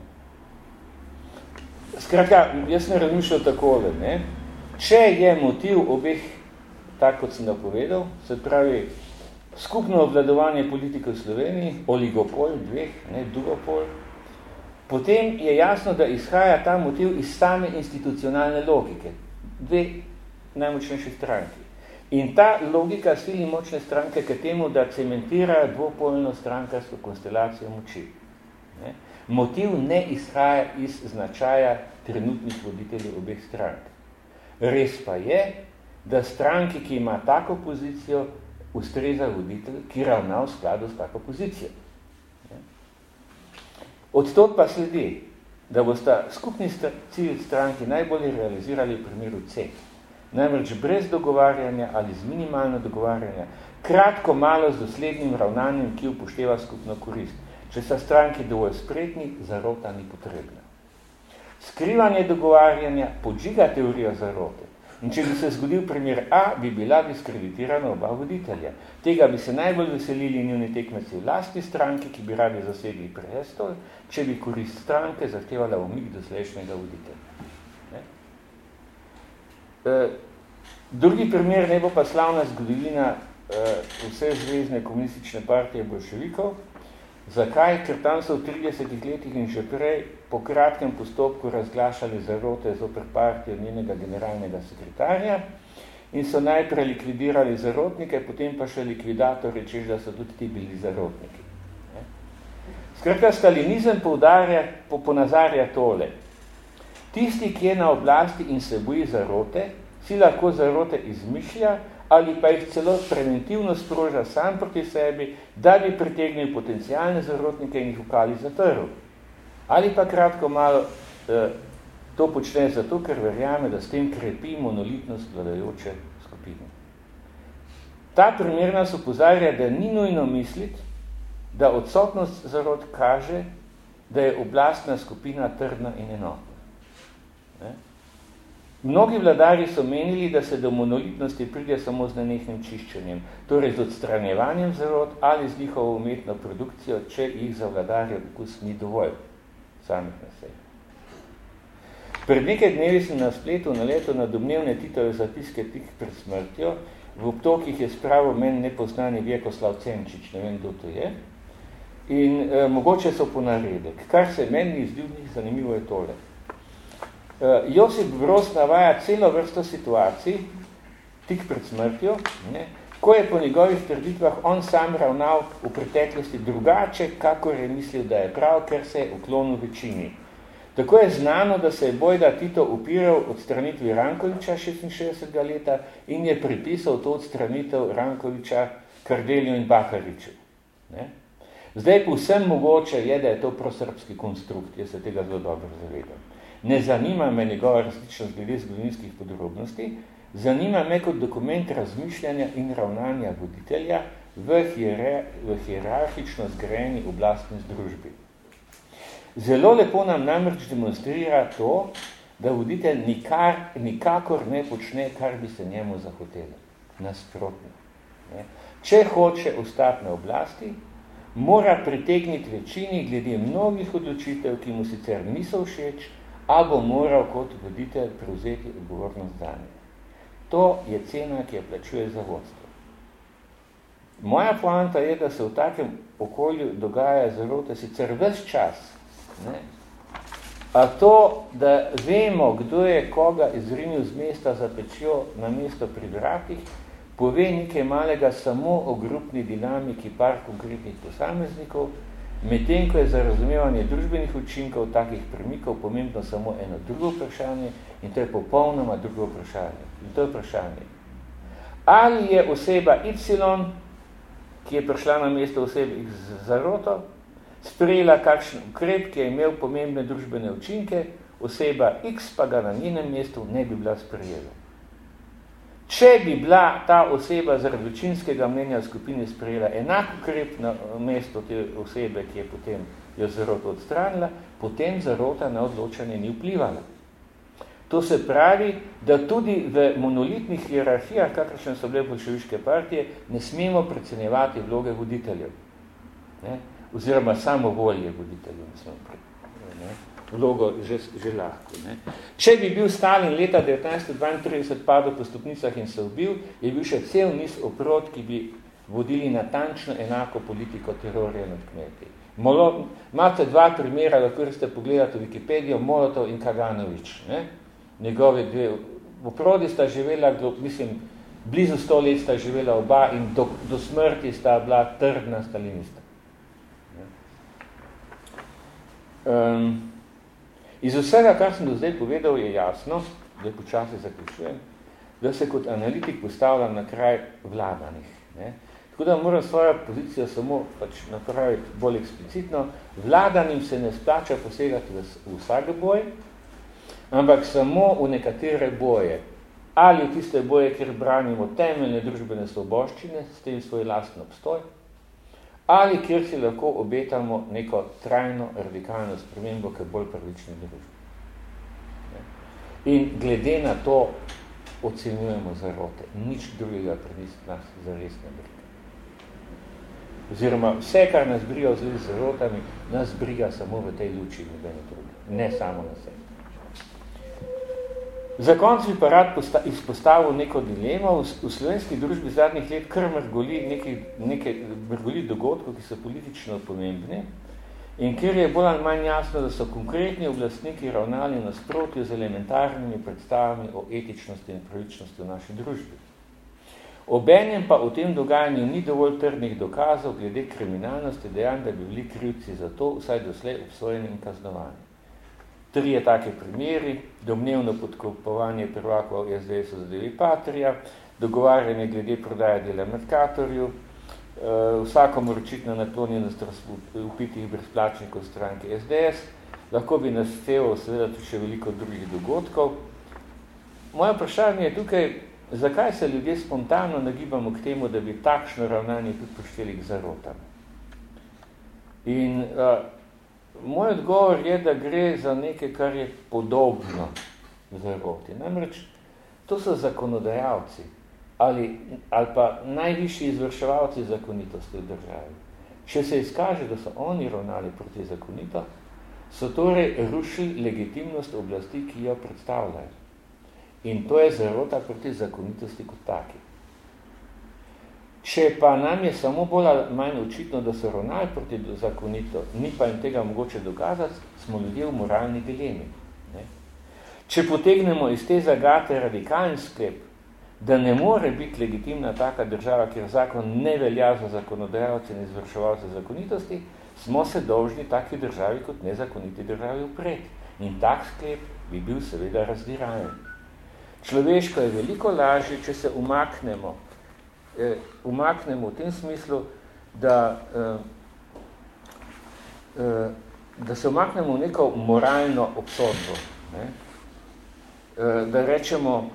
Skratka, jaz sem razmišljal takole, ne? če je motiv obeh, tako kot sem ga povedal, se pravi skupno obvladovanje politike v Sloveniji, oligopol dveh, ne, dugopol, potem je jasno, da izhaja ta motiv iz same institucionalne logike, dve najmočnejši stranki. In ta logika sili močne stranke k temu, da cementira dvopolno strankarsko konstelacijo moči. Ne? Motiv ne izhaja iz značaja trenutnih voditeljev obeh strank. Res pa je, da stranki, ki ima tako pozicijo, ustreza voditelj, ki ravna v skladu s tako pozicijo. Od tot pa sledi, da bosta skupni cilj stranki najbolje realizirali v primeru C. Namreč brez dogovarjanja ali z minimalno dogovarjanja, kratko malo z doslednim ravnanjem, ki upošteva skupno korist. Če so stranki dovolj spretni, zarota ni potrebna. Skrivanje dogovarjanja podžiga teorijo zarote. In če bi se zgodil primer A, bi bila diskreditirana oba voditelja. Tega bi se najbolj veselili njuni tekmeci v lasti stranke, ki bi radi zasedli prestol, če bi korist stranke zahtevala umik doslejšnjega voditelja. Eh, drugi primer ne bo pa slavna zgodovina eh, vse zvezdne komunistične partije bolševikov. Zakaj? Ker tam so v 30 letih in že prej po kratkem postopku razglašali zarote zoper partijo njenega generalnega sekretarja in so najprej likvidirali zarotnike, potem pa še likvidatorji, češ da so tudi ti bili zarotniki. Skratka, stalinizem poudarja, po, ponazarja tole. Tisti, ki je na oblasti in se boji zarote, si lahko zarote izmišlja ali pa jih celo preventivno sproža sam proti sebi, da bi pritegnil potencijalne zarotnike in jih ukali za trv. Ali pa kratko malo eh, to počne zato, ker verjame, da s tem krepi monolitnost vladajoče skupine. Ta primer nas upozarja, da ni nujno misliti, da odsotnost zarot kaže, da je oblastna skupina trdna in enotna. Ne? Mnogi vladari so menili, da se do monolitnosti pride samo z nenehnim čiščenjem, torej z odstranjevanjem zarod ali z njihovo umetno produkcijo, če jih za vladarje okus ni dovolj samih na sebi. Pred nekaj dnevi sem na spletu naletel na domnevne titove zapiske tik pred smrtjo, v obtokih je spravo meni nepoznani Vjekoslav Cenčič, ne vem, kdo to je, in e, mogoče so ponaredek. Kar se meni izdi v njih zanimivo je tole. Uh, Josip Broz navaja celo vrsto situacij, tik pred smrtjo, ne, ko je po njegovih trditvah on sam ravnal v preteklosti drugače, kako je mislil, da je prav, ker se je uklonil večini. Tako je znano, da se je Bojda Tito upiral odstranitvi Rankoviča 66. leta in je pripisal to odstranitev Rankoviča Kardelju in Bakariču. Ne? Zdaj povsem mogoče je, da je to prosrpski konstrukt, jaz se tega zelo dobro zavedam. Ne zanima me njegova resničnost glede zgodovinskih podrobnosti, zanima me kot dokument razmišljanja in ravnanja voditelja v, hier v hierarhično zgrajeni oblastni združbi. Zelo lepo nam namreč demonstrira to, da voditelj nikar, nikakor ne počne, kar bi se njemu zahotelo. Nasprotno. Ne? Če hoče ostati na oblasti, mora pritegniti večini glede mnogih odločitev, ki mu sicer niso všeč, a bo moral kot voditelj prevzeti odgovornost za nje. To je cena, ki jo plačuje za vodstvo. Moja poanta je, da se v takem okolju dogaja zarote sicer ves čas, Ne? A to, da vemo, kdo je koga izrinil z mesta za pečjo na mesto pri vratih, pove nekaj malega samo o grupni dinamiki par konkretnih posameznikov, medtem ko je za razumevanje družbenih učinkov takih premikov pomembno samo eno drugo vprašanje in to je popolnoma drugo vprašanje. In to je vprašanje. Ali je oseba Y, ki je prišla na mesto osebe X zaroto, sprejela kakšen ukrep, ki je imel pomembne družbene učinke, oseba X pa ga na njenem mestu ne bi bila sprejela. Če bi bila ta oseba zaradi večinskega mnenja skupine sprejela enak ukrep na mesto te osebe, ki je potem jo zaroto odstranila, potem zarota na odločanje ni vplivala. To se pravi, da tudi v monolitnih hierarhijah, kakršne so bile bolševiške partije, ne smemo precenjevati vloge voditeljev. Ne? oziroma samo volje voditelju, ne, vlogo že, že lahko. Ne. Če bi bil Stalin leta 1932 padel po stopnicah in se ubil, je bil še cel niz oprot, ki bi vodili natančno enako politiko terorja nad kmeti. Molo, imate dva primera, lahko ste pogledate v Wikipedijo, Molotov in Kaganovič. Ne? Njegove dve oprodi sta živela, mislim, blizu sto let sta živela oba in do, do smrti sta bila trdna stalinista. Um, iz vsega, kar sem do zdaj povedal, je jasno, da počasi zaključujem, da se kot analitik postavljam na kraj vladanih. Ne? Tako da moram svojo pozicijo samo pač napraviti bolj eksplicitno. Vladanim se ne splača posegati v, v vsake boje, ampak samo v nekatere boje. Ali v tiste boje, kjer branimo temeljne družbene svoboščine, s tem svoj lastno obstoj, ali kjer si lahko obetamo neko trajno, radikalno spremembo, ki je bolj prvični družbi. In glede na to ocenjujemo zarote. Nič drugega pred nas zares ne briga. Oziroma, vse, kar nas briga v zvezi z zarotami, nas briga samo v tej luči, ne samo na sebi. Za konc bi pa rad izpostavil neko dilemo. V, v slovenski družbi zadnjih let kar mrgoli, nekaj, nekaj, mrgoli dogodkov, ki so politično pomembni in kjer je bolj ali manj jasno, da so konkretni oblastniki ravnali nasprotju z elementarnimi predstavami o etičnosti in pravičnosti v naši družbi. Obenjem pa v tem dogajanju ni dovolj trdnih dokazov glede kriminalnosti dejanj, da bi bili krivci za to, vsaj doslej obsojeni in kaznovani. Trije take primeri, domnevno podkupovanje prvakov SDS za deli Patrija, dogovarjanje glede prodaje dela Merkatorju, uh, vsakomor očitno naklonjenost upitih brezplačnikov stranke SDS, lahko bi nas cevo seveda tudi še veliko drugih dogodkov. Moje vprašanje je tukaj, zakaj se ljudje spontano nagibamo k temu, da bi takšno ravnanje tudi pošteli k zarotam. In uh, Moj odgovor je, da gre za nekaj, kar je podobno zaroti. Namreč, to so zakonodajalci ali, ali pa najvišji izvrševalci zakonitosti v državi. Če se izkaže, da so oni ravnali proti zakonito, so torej rušili legitimnost oblasti, ki jo predstavljajo. In to je zarota proti zakonitosti kot taki. Če pa nam je samo bolj ali manj očitno, da so ravnali proti zakonito, ni pa jim tega mogoče dokazati, smo ljudje v moralni dilemi. Ne? Če potegnemo iz te zagate radikalen sklep, da ne more biti legitimna taka država, kjer zakon ne velja za zakonodajalce in izvrševalce zakonitosti, smo se dolžni taki državi kot nezakoniti državi upreti. In tak sklep bi bil seveda razdirajen. Človeško je veliko lažje, če se umaknemo, eh, umaknemo v tem smislu, da, eh, eh, da se umaknemo v neko moralno obsodbo. Ne? Eh, da rečemo,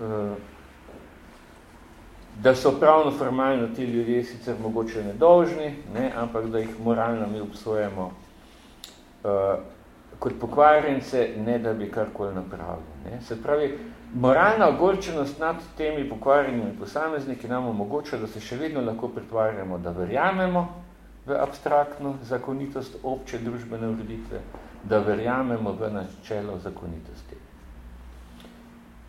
eh, da so pravno formalno ti ljudje sicer mogoče nedolžni, ne? ampak da jih moralno mi obsojemo eh, kot pokvarjence, ne da bi karkoli napravili. Ne? Se pravi, moralna ogorčenost nad temi pokvarjenimi posamezniki nam omogoča, da se še vedno lahko pretvarjamo, da verjamemo v abstraktno zakonitost obče družbene ureditve, da verjamemo v načelo zakonitosti.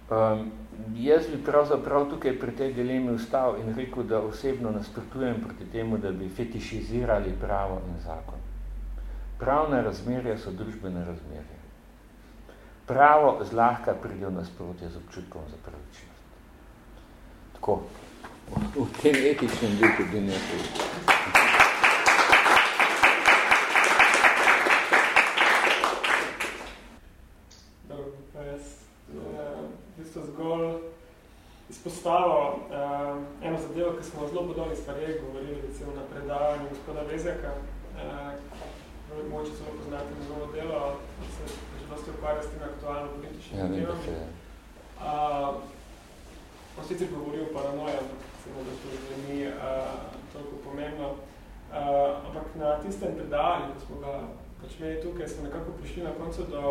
Um, jaz bi pravzaprav tukaj pri tej dilemi ustal in rekel, da osebno nasprotujem proti temu, da bi fetišizirali pravo in zakon. Pravne razmerja so družbene razmerje. Pravo zlahka pride v nasprotje z občutkom za pravičnost. Tako, v tem etičnem duhu bi nekaj. Dobro, pa jaz uh, v bistvu zgolj izpostavil uh, eno zadevo, ki smo zelo podobni stvari govorili, recimo na predavanju gospoda Vezjaka, uh, moče celo poznate njegovo delo, se že dosti ukvarja s tem aktualno političnim ja, temom. Ja, On sicer govori o paranoji, ampak celo, da to zdaj ni uh, toliko pomembno. Uh, ampak na tistem predavanju, ko smo ga pač imeli tukaj, smo nekako prišli na koncu do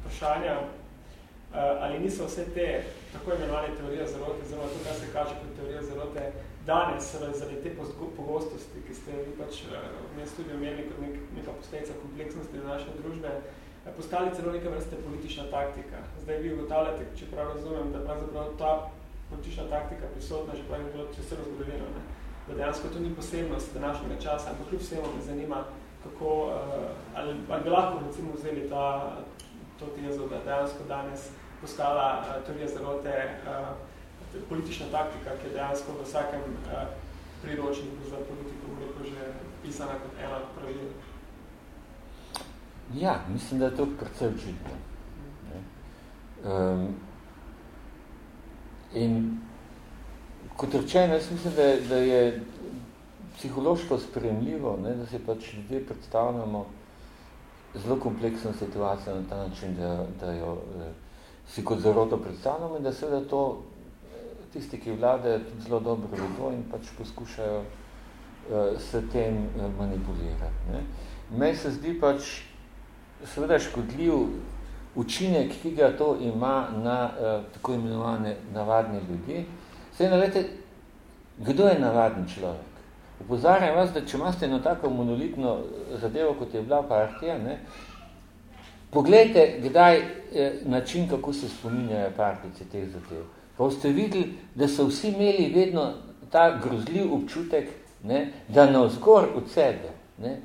vprašanja, uh, ali niso vse te tako imenovane teorije zarote, zelo to, kar se kaže kot teorija zarote, danes, zaradi te pogostosti, ki ste vi pač eh, v mestu tudi omenili kot nek, neka posledica kompleksnosti naše družbe, eh, postali celo neka vrste politična taktika. Zdaj vi ugotavljate, če prav razumem, da pravzaprav ta politična taktika prisotna že pravi bilo čez vse razgovorjeno, ne? da dejansko to ni posebnost današnjega časa, ampak kljub vsemu me zanima, kako, uh, ali, ali bi lahko recimo vzeli ta, to tezo, da dejansko danes postala teorija zarote uh, politična taktika, ki je dejansko v vsakem eh, priročniku za politiko rekel, že pisana kot ena pravila. Ja, mislim, da je to predvsej očitno. Um, in kot rečeno, jaz mislim, da je, da je psihološko spremljivo, ne, da se pač ljudje predstavljamo zelo kompleksno situacijo na ta način, da, da jo eh, si kot zaroto predstavljamo in da seveda to tisti, ki tudi zelo dobro vedo in pač poskušajo uh, s tem uh, manipulirati. Ne. Meni se zdi pač seveda škodljiv učinek, ki ga to ima na uh, tako imenovane navadne ljudi. Sej navete, kdo je navaden človek? Upozarjam vas, da če imate eno tako monolitno zadevo, kot je bila partija, ne, poglejte, kdaj način, kako se spominjajo partice teh zadev boste videli, da so vsi imeli vedno ta grozljiv občutek, ne, da na vzgor od sebe ne,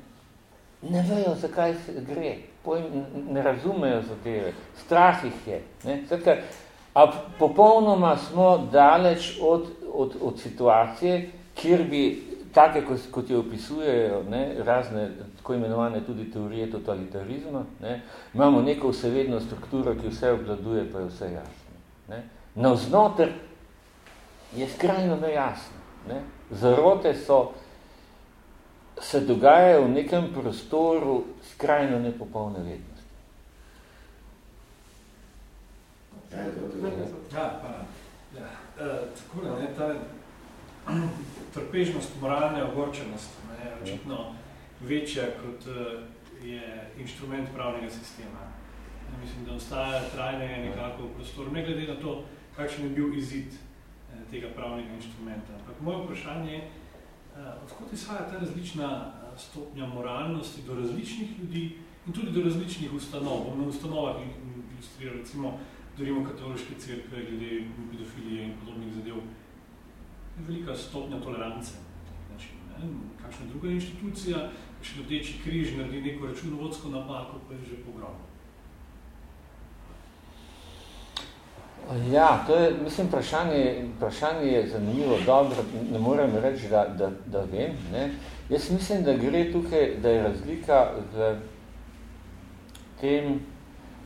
ne vejo, zakaj se gre, pojem, ne razumejo zadeve, strah jih je. Ne. Zdaj, a popolnoma smo daleč od, od, od situacije, kjer bi take, kot jo opisujejo ne, razne tako imenovane tudi teorije totalitarizma, ne, imamo neko vsevedno strukturo, ki vse obladuje, pa je vse jasno. Ne navznoter je skrajno nejasno. Ne? Zarote so, se dogajajo v nekem prostoru skrajno nepopolne vednosti. Ja, pa, ja. E, tako da, ne, ta trpežnost, moralna ogorčenost je očitno večja, kot e, je inštrument pravnega sistema. Ja, mislim, da ostaja trajne nekako v prostoru, ne glede na to, kakšen je bil izid eh, tega pravnega inštrumenta. Ampak moje vprašanje je, eh, odkot izhaja ta različna eh, stopnja moralnosti do različnih ljudi in tudi do različnih ustanov. Bom na ustanovah ilustriral, recimo, do rimokatoliške crkve, glede pedofilije in podobnih zadev. Velika stopnja tolerance. Znači, ne, kakšna druga inštitucija, kakšen rdeči križ naredi neko računovodsko napako, pa je že pogrom. Ja, to je, mislim, vprašanje, vprašanje je zanimivo, dobro, ne morem reči, da, da, da vem. Ne. Jaz mislim, da gre tukaj, da je razlika v tem,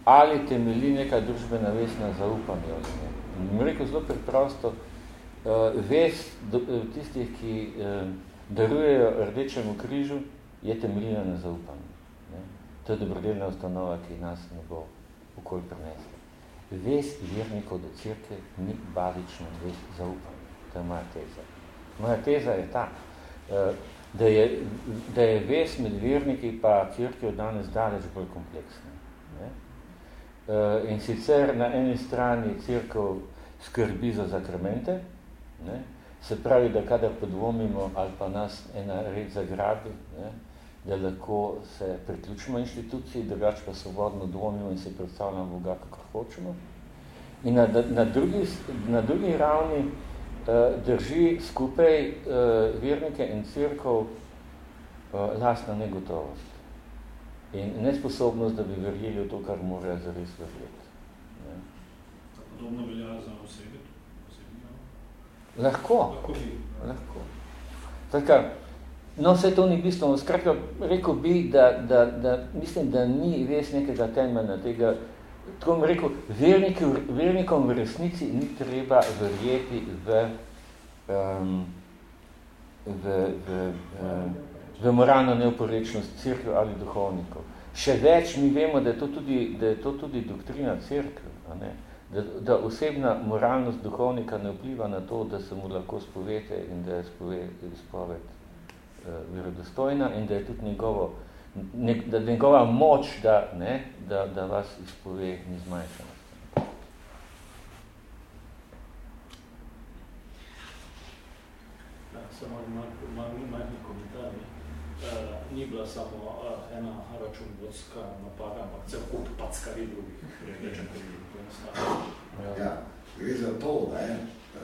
ali temelji neka družbena vest na zaupanju ali ne. In rekel zelo preprosto, uh, vest uh, tistih, ki uh, darujejo rdečemu križu, je temeljina na zaupanju. Ne. To je dobrodelna ustanova, ki nas ne bo okoli prinesla. Vest vernikov do crkve ni bazična vest zaupanja. To je moja teza. Moja teza je ta, uh, da je, da je vest med verniki pa crkvijo danes daleč bolj kompleksna. Ne. Uh, in sicer na eni strani crkv skrbi za zakramente, ne? se pravi, da kadar podvomimo ali pa nas ena red zagrabi, ne? da lahko se priključimo inštituciji, drugač pa svobodno dvomimo in se predstavljamo Boga, kako hočemo. In na, na, drugi, na drugi ravni uh, drži skupaj uh, vernike in crkov uh, lastna negotovost in nesposobnost, da bi verjeli v to, kar morajo zares verjeti. Ne? Podobno velja za osebe? Lahko. Lahko. Lahko. Tako, no, vse to ni bistveno. Skratka, rekel bi, da, da, da mislim, da ni ves nekega temelja tega. Tako bom rekel, verniki, vernikom v resnici ni treba verjeti v, um, v, v, um, v moralno neoporečnost crkve ali duhovnikov. Še več mi vemo, da je to tudi, da je to tudi doktrina crkve. A ne? da, da osebna moralnost duhovnika ne vpliva na to, da se mu lahko spovete in da je spove, spoved uh, verodostojna in da je tudi njegovo, ne, da njegova moč, da, ne, da, da vas izpove, ni zmanjšana. Samo majhni komentar. Uh, ni bila samo uh, ena računovodska napaka, ampak cel kup packavi drugih, rečem, Ja, gre za to, ne,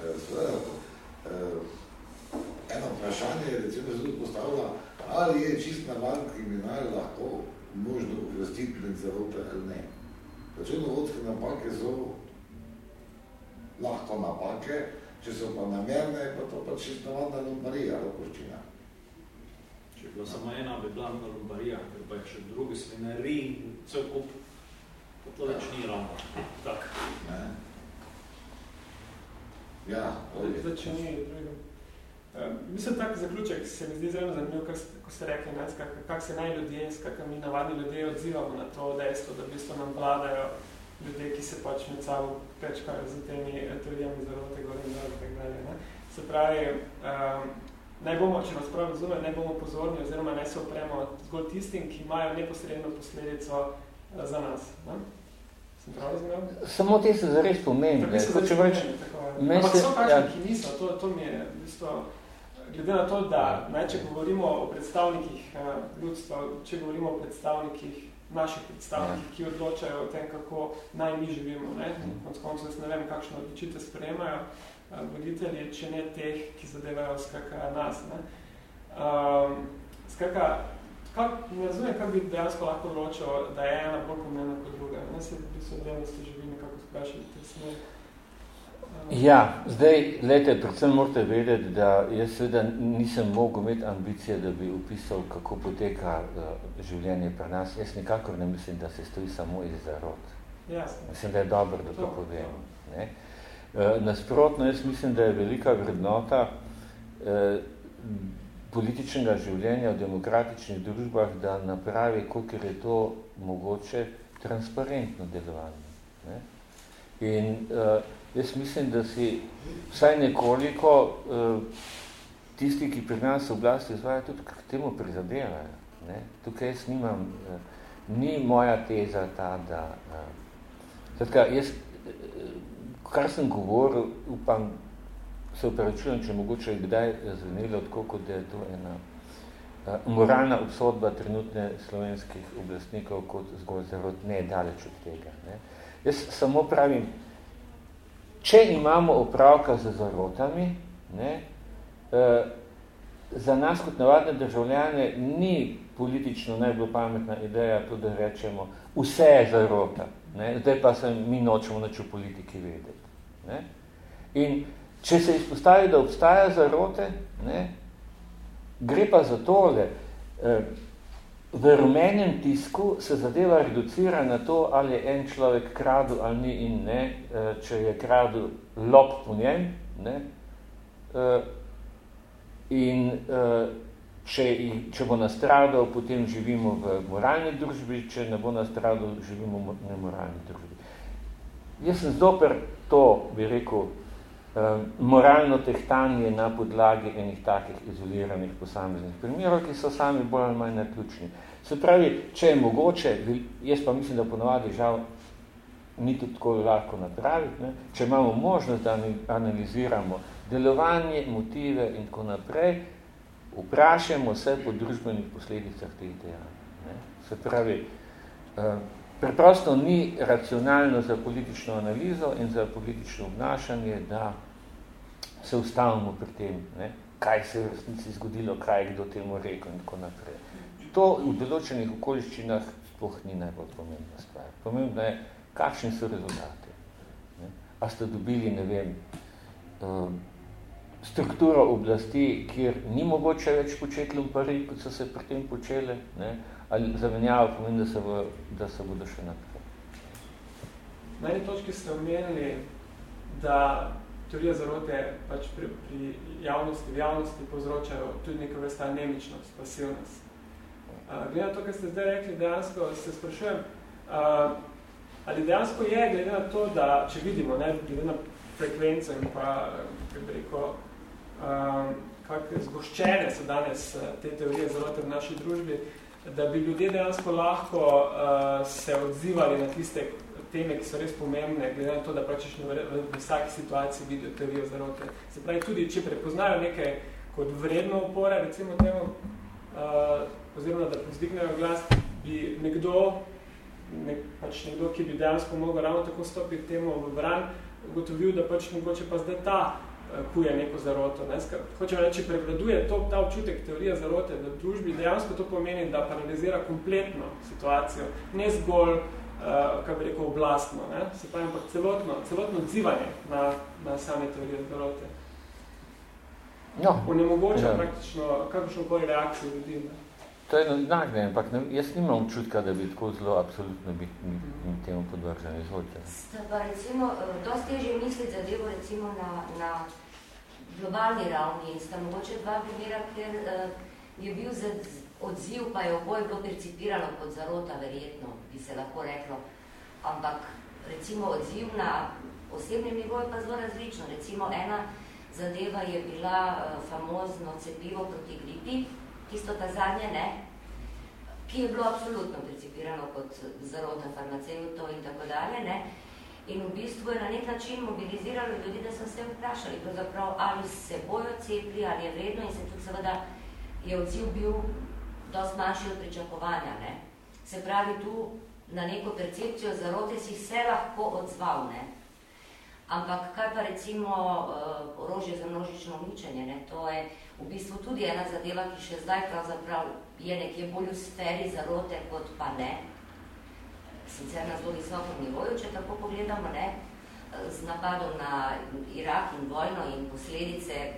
zdaj, eh, eno vprašanje je recimo zelo postavila, ali je čist navad kriminal lahko možno uvrstiti pred zarote ali ne. Računovodske napake so lahko napake, če so pa namerne, pa to pa čist navadna lombarija, loporčina. Če je bila samo ena, bi bila lombarija, ker pa je še drugi svinari in cel kup To več ni ravno tak. Ne. Ja, Zdaj, če ni drugega. Mislim, tak zaključek se mi zdi zelo zanimiv, kar ste, ko ste rekli, ne, kak, kak se naj ljudje, kak mi navadni ljudje odzivamo na to dejstvo, da v bistvu nam vladajo ljudje, ki se pač med sabo pečkajo z temi teorijami zarote gore in dole, tak dalje. Ne. Se pravi, um, naj bomo, če nas prav razume, naj bomo pozorni oziroma naj se opremo zgolj tistim, ki imajo neposredno posledico uh, za nas. Ne. Samo te se zares pomembne. Se reči, Ampak so takšni, ja. ki niso. To, to mi je v bistvu, glede na to, da naj, če govorimo o predstavnikih uh, ljudstva, če govorimo o predstavnikih naših predstavnikih, ja. ki odločajo o tem, kako naj mi živimo. Ne? Mhm. Konc koncu jaz ne vem, kakšno odločite sprejemajo uh, voditelji, če ne teh, ki zadevajo skaka nas. Ne? Um, skaka, kak, ne razumem, kako bi dejansko lahko odločil, da je ena bolj pomembna kot druga. Ne se bi se oddelno ste že vi nekako sprašali, ter smo... Ja, zdaj, lete, predvsem morate vedeti, da jaz seveda nisem mogel imeti ambicije, da bi upisal, kako poteka uh, življenje pri nas. Jaz nikakor ne mislim, da se stoji samo iz zarod. Jasne. Mislim, da je dobro, da to, to povem. Ne? Uh, nasprotno, jaz mislim, da je velika vrednota uh, političnega življenja v demokratičnih družbah, da napravi, koliko je to mogoče, transparentno delovanje. Ne? In uh, jaz mislim, da si vsaj nekoliko uh, tisti, ki pri nas oblasti izvaja, tudi k temu prizadevajo. Ne? Tukaj jaz nimam, uh, ni moja teza ta, da... Uh, tatka, jaz, kar sem govoril, upam, se upravičujem, če mogoče je kdaj zvenilo tako, kot da je to ena moralna obsodba trenutne slovenskih oblastnikov kot zgolj zarod ne daleč od tega. Ne. Jaz samo pravim, če imamo opravka z zarotami, ne, uh, za nas kot navadne državljane ni politično najbolj pametna ideja to, da rečemo, vse je zarota, ne, zdaj pa se mi nočemo nič v politiki vedeti. Ne. In Če se izpostavi, da obstaja zarote, ne, gre pa za tole. Eh, v rumenem tisku se zadeva reducira na to, ali je en človek kradu ali ni in ne, eh, če je kradu lop po njem, ne, eh, in eh, če, če bo nastradal, potem živimo v moralni družbi, če ne bo nastradal, živimo v nemoralni družbi. Jaz sem zoper to, bi rekel, moralno tehtanje na podlagi enih takih izoliranih posameznih primerov, ki so sami bolj ali manj naključni. Se pravi, če je mogoče, jaz pa mislim, da ponovadi žal ni to tako lahko napraviti, ne? če imamo možnost, da analiziramo delovanje, motive in tako naprej, vprašamo se po družbenih posledicah teh dejanj. Se pravi, preprosto ni racionalno za politično analizo in za politično obnašanje, da se ustavimo pri tem, ne? kaj se je v resnici zgodilo, kaj je kdo temu rekel in tako naprej. To v določenih okoliščinah sploh ni najbolj pomembna stvar. Pomembno je, kakšni so rezultati. Ne? A ste dobili, ne vem, um, strukturo oblasti, kjer ni mogoče več početi lumpari, kot so se pri tem počele, ne? ali zamenjava pomeni, da se, bo, da se bodo še naprej. Na eni točki ste omenili, da teorije zarote pač pri, pri javnosti, v javnosti povzročajo tudi neka vrsta anemičnost, pasivnost. Glede na to, kar ste zdaj rekli, dejansko se sprašujem, uh, ali dejansko je, glede na to, da če vidimo, ne, glede na frekvenco in pa, kako bi rekel, uh, kako zgoščene so danes te teorije zarote v naši družbi, da bi ljudje dejansko lahko uh, se odzivali na tiste teme, ki so res pomembne, glede na to, da pračiš v, v, v vsaki situaciji vidijo teorijo zarote. Se pravi, tudi če prepoznajo nekaj kot vredno opore, recimo temu, uh, oziroma da pozdignejo glas, bi nekdo, nek, pač nekdo, ki bi dejansko mogel ravno tako stopiti temu v bran, ugotovil, da pač mogoče pa zdaj ta kuje neko zaroto. Ne? Hočem reči, prevladuje to, ta občutek teorije zarote v družbi, dejansko to pomeni, da paralizira kompletno situacijo, ne zgolj uh, kako bi rekel, oblastno, ne? se pravi, ampak celotno, celotno odzivanje na, na same teorije zarote. No, Onemogoča ja. praktično kakšno koli reakcijo ljudi. Ne? To je znak, ne, ampak ne, jaz nimam čutka, da bi tako zelo absolutno biti mm. temu podvrženi. Izvolite. Sta pa recimo, eh, dosti težje misliti zadevo recimo na, na globalni ravni in sta mogoče dva primera, ker uh, je bil za, odziv pa je oboje bilo percipirano kot zarota, verjetno, bi se lahko reklo. Ampak recimo odziv na osebnem nivoju pa zelo različno. Recimo ena zadeva je bila uh, famozno cepivo proti gripi, tisto ta zadnje, ne, ki je bilo absolutno percipirano kot zarota farmaceutov in tako dalje, ne. In v bistvu je na nek način mobiliziralo ljudi, da so se vprašali, ali se bojo cepli, ali je vredno in se tudi seveda je odziv bil dosti manjši od pričakovanja. Ne? Se pravi, tu na neko percepcijo zarote si se lahko odzval. Ne? Ampak kaj pa recimo uh, orožje za množično uničenje, ne? to je v bistvu tudi ena zadeva, ki še zdaj pravzaprav je nekje bolj v sferi zarote, kot pa ne. Sicer na zelo visokem nivoju, če tako pogledamo, ne? z napadom na Irak in vojno in posledice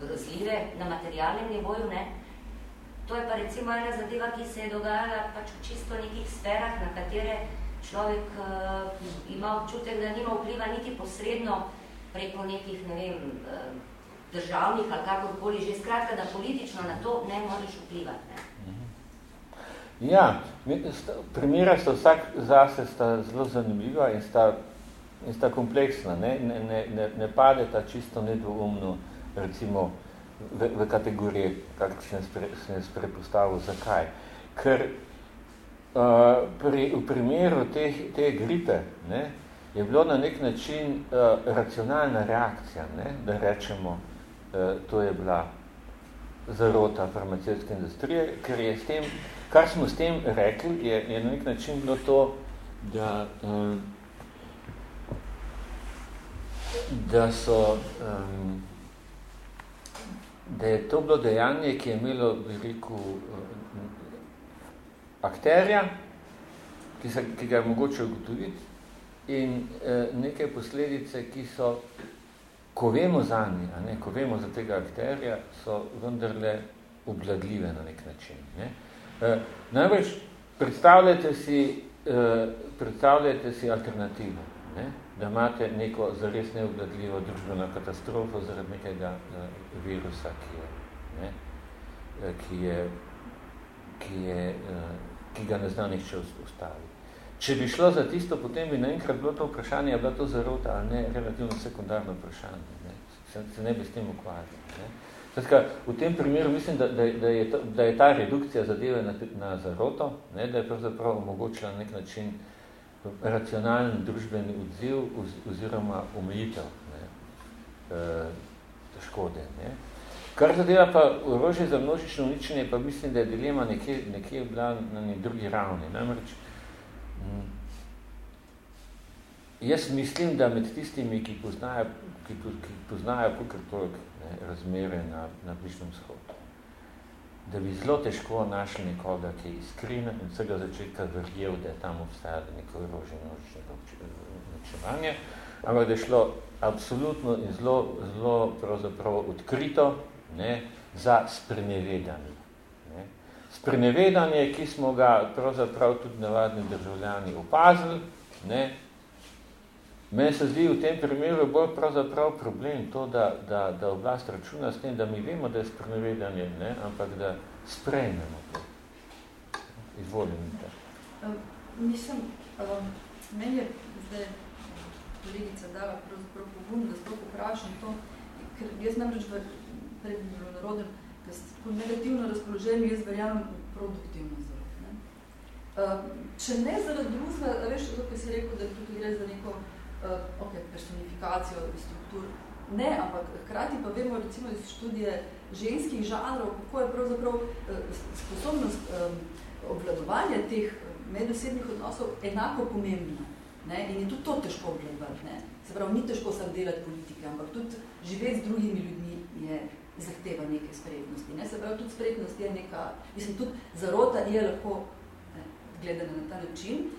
grozljive na materialnem nivoju, ne? To je pa recimo ena zadeva, ki se je dogajala pač v čisto nekih sferah, na katere človek uh, ima občutek, da nima vpliva niti posredno preko nekih, ne vem, uh, državnih ali kakorkoli, že skratka, da politično na to ne moreš vplivati. Ne? Ja, primera sta vsak zase sta zelo zanimiva in sta, in sta kompleksna, ne, ne, ne, ne padeta čisto nedvoumno, recimo, v, v kategorije, kak sem, spre, sem prepostavil, zakaj. Ker uh, pri, v primeru te, te gripe ne, je bilo na nek način uh, racionalna reakcija, ne, da rečemo, to je bila zarota farmacijske industrije, ker je s tem, kar smo s tem rekli, je, je na nek način bilo to, da, uh, da so um, da je to bilo dejanje, ki je imelo, bi rekel, akterja, ki, se, ki ga je mogoče ugotoviti, in eh, neke posledice, ki so, ko vemo za nje, a ne, ko vemo za tega akterja, so vendarle obladljive na nek način. Ne? Uh, največ, predstavljajte si, uh, predstavljajte si alternativo, ne? da imate neko zares neobladljivo družbeno katastrofo zaradi nekega uh, virusa, ki je, ne? Uh, ki je, ki je uh, ki ga ne zna nihče ustaviti. Če bi šlo za tisto, potem bi naenkrat bilo to vprašanje, je bila to zarota, ali ne relativno sekundarno vprašanje. Ne? Se, se ne bi s tem ukvarjali. Ne? Zdaj, v tem primeru mislim, da, da, da, je, to, da je ta redukcija zadeve na, na zaroto, ne? da je pravzaprav omogočila na nek način racionalni družbeni odziv oz, oziroma omejitev ne? E, škode. Ne? Kar zadeva pa orožje za množično uničenje, pa mislim, da je dilema nekje, nekje bila na drugi ravni. Namreč, jaz mislim, da med tistimi, ki poznajo, ki, ki poznajo pokrtolk razmere na, na Bližnem shodu, da bi zelo težko našli nekoga, ki je iskren in vsega začetka verjel, da je tam obstajalo neko orožje množičnega uničevanja, ampak da je šlo absolutno in zelo, zelo pravzaprav odkrito ne, za sprenevedanje. Ne. Sprenevedanje, ki smo ga pravzaprav tudi navadni državljani opazili, ne, meni se zdi v tem primeru bolj pravzaprav problem to, da, da, da oblast računa s tem, da mi vemo, da je sprenevedanje, ne, ampak da sprejmemo to. Izvolim. Um, mislim, um, meni je zdaj kolegica dala pravzaprav pogum, da sploh vprašam to, ker jaz namreč v bilo narodem, da ko negativno razpoloženje, jaz verjamem v produktivno zarod. Ne? Če ne zaradi družbe, veš, ki si rekel, da tukaj gre za neko okay, personifikacijo struktur, ne, ampak hkrati pa vemo recimo iz študije ženskih žanrov, kako je pravzaprav sposobnost obvladovanja teh medosebnih odnosov enako pomembna. Ne? In je tudi to težko obvladovati. Se pravi, ni težko sam delati politike, ampak tudi živeti z drugimi ljudmi je zahteva neke spretnosti. Ne? Se pravi, tudi spretnost je neka, mislim, tudi zarota je lahko ne, gledana na ta način.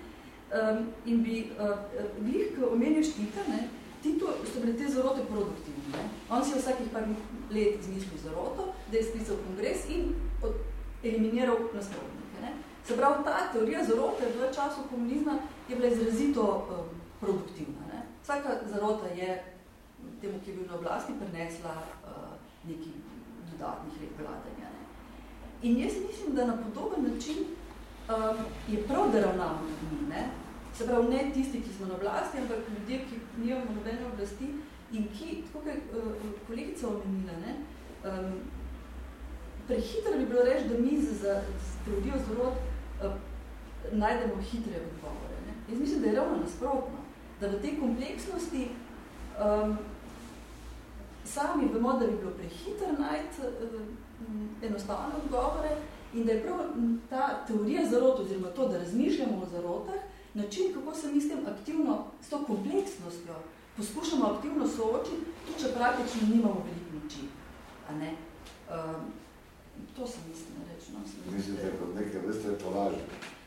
Um, in bi, uh, glih, ko omeniš Tita, ne, Tito so bile te zarote produktivne. Ne? On si vsakih par let izmislil zaroto, da je sklical kongres in od, eliminiral nasprotnike. Ne? Se pravi, ta teorija zarote v času komunizma je bila izrazito um, produktivna. Ne? Vsaka zarota je temu, ki je bil na oblasti, prinesla uh, nekih dodatnih let vladanja. Ne. In jaz mislim, da na podoben način um, je prav, da ravnamo mi, ne? se pravi, ne tisti, ki smo na oblasti, ampak ljudje, ki nimamo nobene oblasti in ki, tako kaj uh, kolegica omenila, ne? Um, prehitro bi bilo reči, da mi za, za, za teorijo zarod uh, najdemo hitre odgovore. Ne? Jaz mislim, da je ravno nasprotno, da v tej kompleksnosti um, sami vemo, da bi bilo prehitro najti uh, enostavne odgovore in da je prav ta teorija zarot, oziroma to, da razmišljamo o zarotah, način, kako se mi s tem aktivno, s to kompleksnostjo, poskušamo aktivno soočiti, tudi če praktično nimamo veliko moči. A ne? Um, to sem mislim reči. No, Mislite, kot neke vrste tolaže?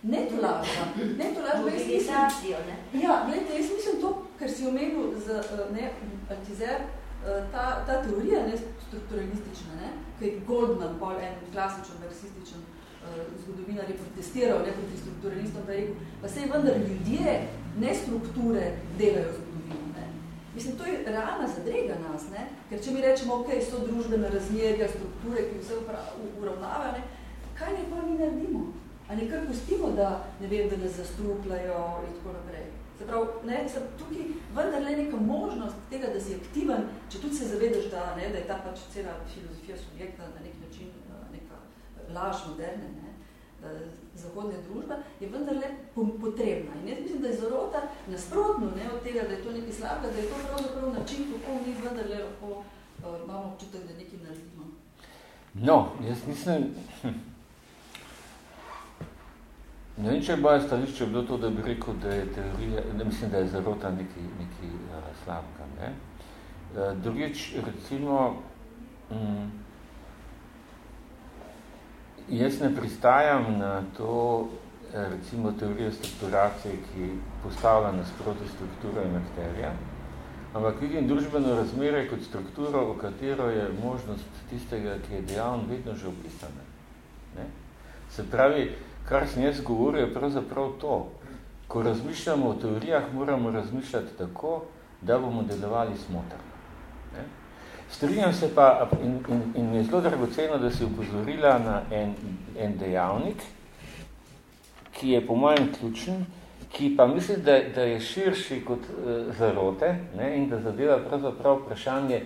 Ne tolaža, ne tolaža. Mobilizacijo, ne? Ja, gledajte, jaz mislim to, kar si omenil z ne, Altizer, ta, ta teorija ne, strukturalistična, ne, ki je Goldman, bolj en klasičen, marksističen uh, zgodovinar, je protestiral ne, proti strukturalistom, pa je rekel, pa se vendar ljudje, ne strukture, delajo zgodovino. Ne. Mislim, to je realna zadrega nas, ne, ker če mi rečemo, ok, so družbene razmerja, strukture, ki vse uravnavajo, kaj ne pa mi naredimo? A nekaj pustimo, da, ne vem, da nas zastrupljajo in tako naprej. Se pravi, ne, se tukaj vendar le neka možnost tega, da si aktiven, če tudi se zavedaš, da, ne, da je ta pač cela filozofija subjekta na nek način eh, neka laž moderne, ne, eh, zahodne družbe, je vendar le potrebna. In jaz mislim, da je zarota nasprotno ne, od tega, da je to nekaj slabega, da je to pravzaprav način, kako mi vendar le lahko imamo občutek, da nekaj naredimo. No, jaz mislim, hm, Ne vem, če boje stališče bilo to, da bi rekel, da je teorija, ne mislim, da je zarota neki, neki uh, slabka. Ne? Uh, drugič, recimo, um, jaz ne pristajam na to, recimo, teorijo strukturacije, ki postavlja nasproti strukturo in akterija, ampak vidim družbeno razmere kot strukturo, v katero je možnost tistega, ki je dejavn, vedno že opisana. Ne? Se pravi, kar sem jaz govoril, je pravzaprav to. Ko razmišljamo o teorijah, moramo razmišljati tako, da bomo delovali smotrno. Strinjam se pa, in, in, in je zelo dragoceno, da si upozorila na en, en dejavnik, ki je po mojem ključen, ki pa mislim, da, da je širši kot uh, zarote ne, in da zadeva pravzaprav vprašanje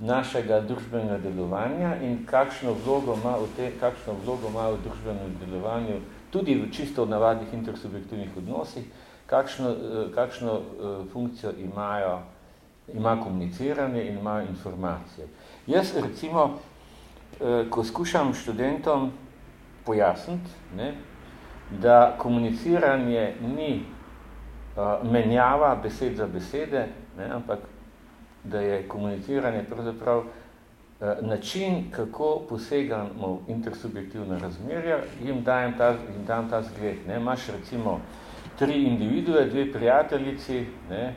našega družbenega delovanja in kakšno vlogo ima v, te, kakšno vlogo ima v družbenem delovanju, tudi v čisto navadnih intersubjektivnih odnosih, kakšno, uh, kakšno uh, funkcijo imajo ima komuniciranje in ima informacije. Jaz recimo, eh, ko skušam študentom pojasniti, ne, da komuniciranje ni menjava besed za besede, ne, ampak da je komuniciranje pravzaprav uh, način, kako posegamo v intersubjektivna razmerja, jim dajem ta, jim dam ta zgled. Ne. Imaš recimo tri individue, dve prijateljici, ne,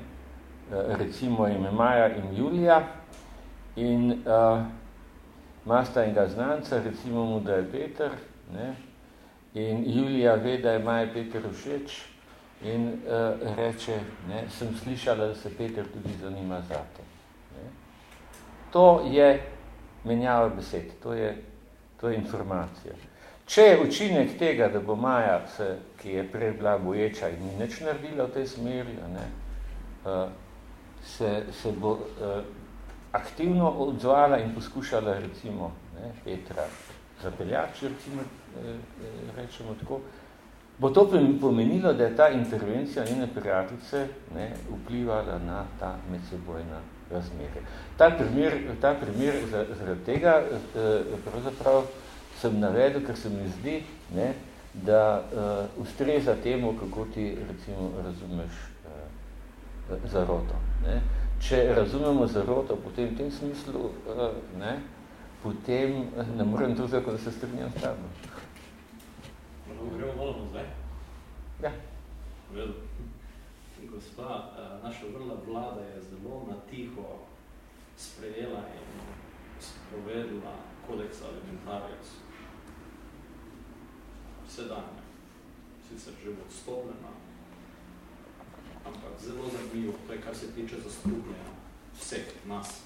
Eh, recimo ime Maja in Julija in uh, masta enega znanca, recimo mu, da je Peter ne? in Julija ve, da je Maja Peter všeč in uh, reče, ne, sem slišala, da se Peter tudi zanima za te. Ne? To je menjava besed, to je, to je informacija. Če je učinek tega, da bo Maja, se, ki je prej bila boječa in ni nič naredila v tej smeri, ne, uh, se, se bo uh, aktivno odzvala in poskušala recimo ne, Petra zapeljati, recimo, eh, rečemo tako, bo to pomenilo, da je ta intervencija njene prijateljice ne, vplivala na ta medsebojna razmerja. Ta primer, ta primer zaradi tega eh, pravzaprav sem navedel, ker se mi zdi, ne, da uh, ustreza temu, kako ti recimo razumeš zaroto. Ne. Če razumemo zaroto potem v tem smislu, eh, ne, potem ne morem to zdaj, da se strinjam s tabo. Gremo malo zdaj? Ja. Gospa, eh, naša vrla vlada je zelo na tiho sprejela in sprovedla kodeks alimentarius. Sedanje. Sicer že odstopljena, ampak zelo zanimivo, to je kar se tiče zastupljanja vseh nas.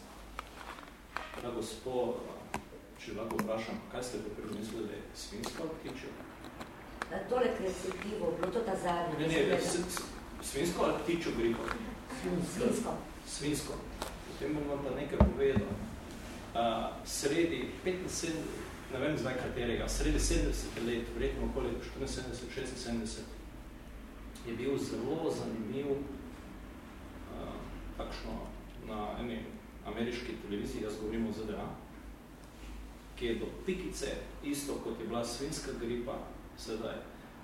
Da, gospo, če lahko vprašam, kaj ste pa premislili svinsko ali ptičjo? Tole kresetivo, bilo to ta zadnje. Ne, ne, svinsko ali ptičjo gripo? Svinsko. Svinsko. Potem bom vam pa nekaj povedal. Uh, sredi 75, ne vem zdaj katerega, sredi 70 let, verjetno okoli 74, 76, je bil zelo zanimiv uh, takšno na eni ameriški televiziji, jaz govorim o ZDA, ki je do pikice isto, kot je bila svinska gripa, sedaj,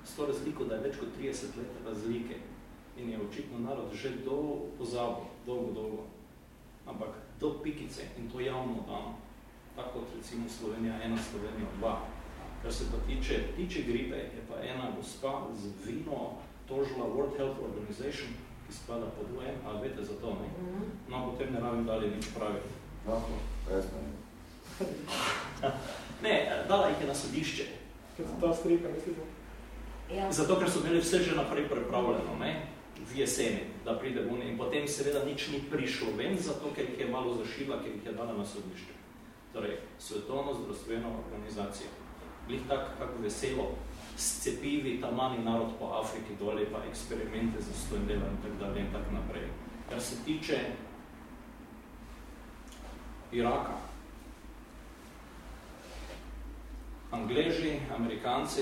s to razliko, da je več kot 30 let razlike in je očitno narod že dolgo pozabil, dolgo, dolgo. Ampak do pikice in to javno dano, tako kot recimo Slovenija, ena Slovenija, dva. Kar se pa tiče ptiče gripe, je pa ena gospa z vino tožila World Health Organization, ki spada pod UN, ali vete za to, ne? -hmm. No, potem ne rabim dali nič praviti. Lahko, resno. ne, dala jih je na sodišče. Ker so ta strika, mislite? Ja. Zato, ker so imeli vse že naprej pripravljeno, ne? V jeseni, da pride v in potem seveda nič ni prišlo ven, zato ker jih je malo zašila, ker jih je dala na sodišče. Torej, svetovno zdravstveno organizacijo. Glih tak, kako veselo, s cepivi ta mani narod po Afriki dole, pa eksperimente za stojn dela in tako dalje in tako naprej. Kar se tiče Iraka, Angleži, Amerikanci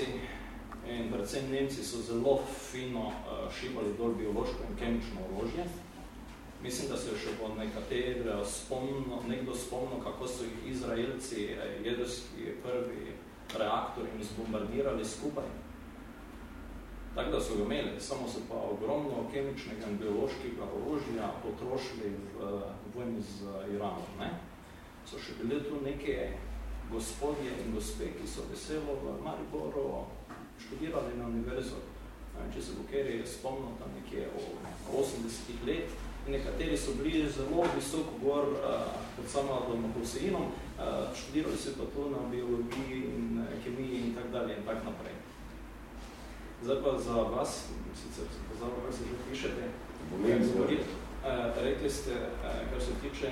in predvsem Nemci so zelo fino uh, šibali dol biološko in kemično orožje. Mislim, da se je še po nekater spomno, nekdo spomnil, kako so jih Izraelci, eh, jedrski prvi reaktor in zbombardirali skupaj. Tako da so ga imeli, samo so pa ogromno kemičnega in biološkega orožja potrošili v vojni z Iranom. Ne? So še bili tu neke gospodje in gospe, ki so veselo v Mariboru študirali na univerzo. Če se bo kjer je spomnil tam nekje o 80 let, in nekateri so bili zelo visoko gor pod samo Adolom Huseinom, študirali se pa to na biologiji in kemiji in tak dalje in tak naprej. Zdaj pa za vas, sicer se pozavljam, kar se že pišete, rekli ste, kar se tiče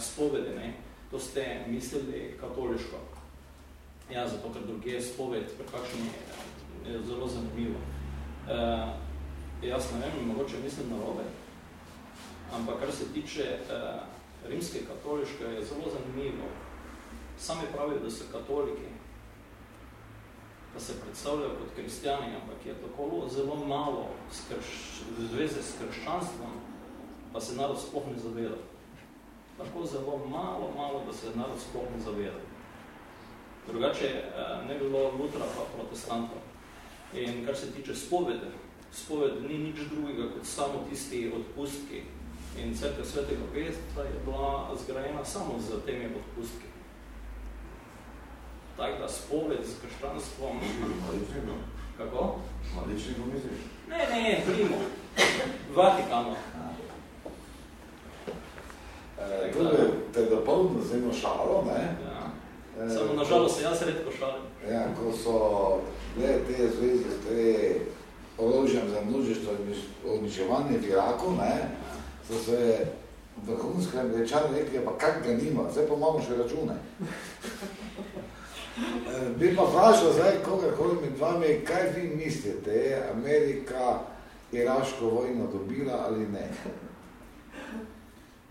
spovede, ne? to ste mislili katoliško. Ja, zato ker druge je spoved, kakšen je, je zelo zanimivo. Uh, jaz ne vem, mogoče mislim na robe, ampak kar se tiče uh, rimske katoliške, je zelo zanimivo. Sami pravijo, da so katoliki, da se predstavljajo kot kristjani, ampak je tako zelo malo skrš, zveze s krščanstvom, pa se narod sploh ne zaveda. Tako zelo malo, malo, da se narod sploh ne zaveda. Drugače uh, ne bilo Lutra pa protestantov. In kar se tiče spovede, spoved ni nič drugega kot samo tisti odpustki. In crkva svetega Petra je bila zgrajena samo z temi odpustki. Tako da spoved z krščanstvom... Kako? Maličnega misliš? Ne, ne, primo. Vatikano. E, Glede, te dopolno z eno šalo, ne? Ja. Samo nažalost se jaz redko šalim. Ja, ko so glede te zveze s te orožjem za množištvo odničevanje v Iraku, ne, so se vrhunske američani rekli, pa kak ga nima, zdaj pa imamo še račune. Bi pa vprašal zdaj, koga koli med vami, kaj vi mislite, je Amerika iraško vojno dobila ali ne?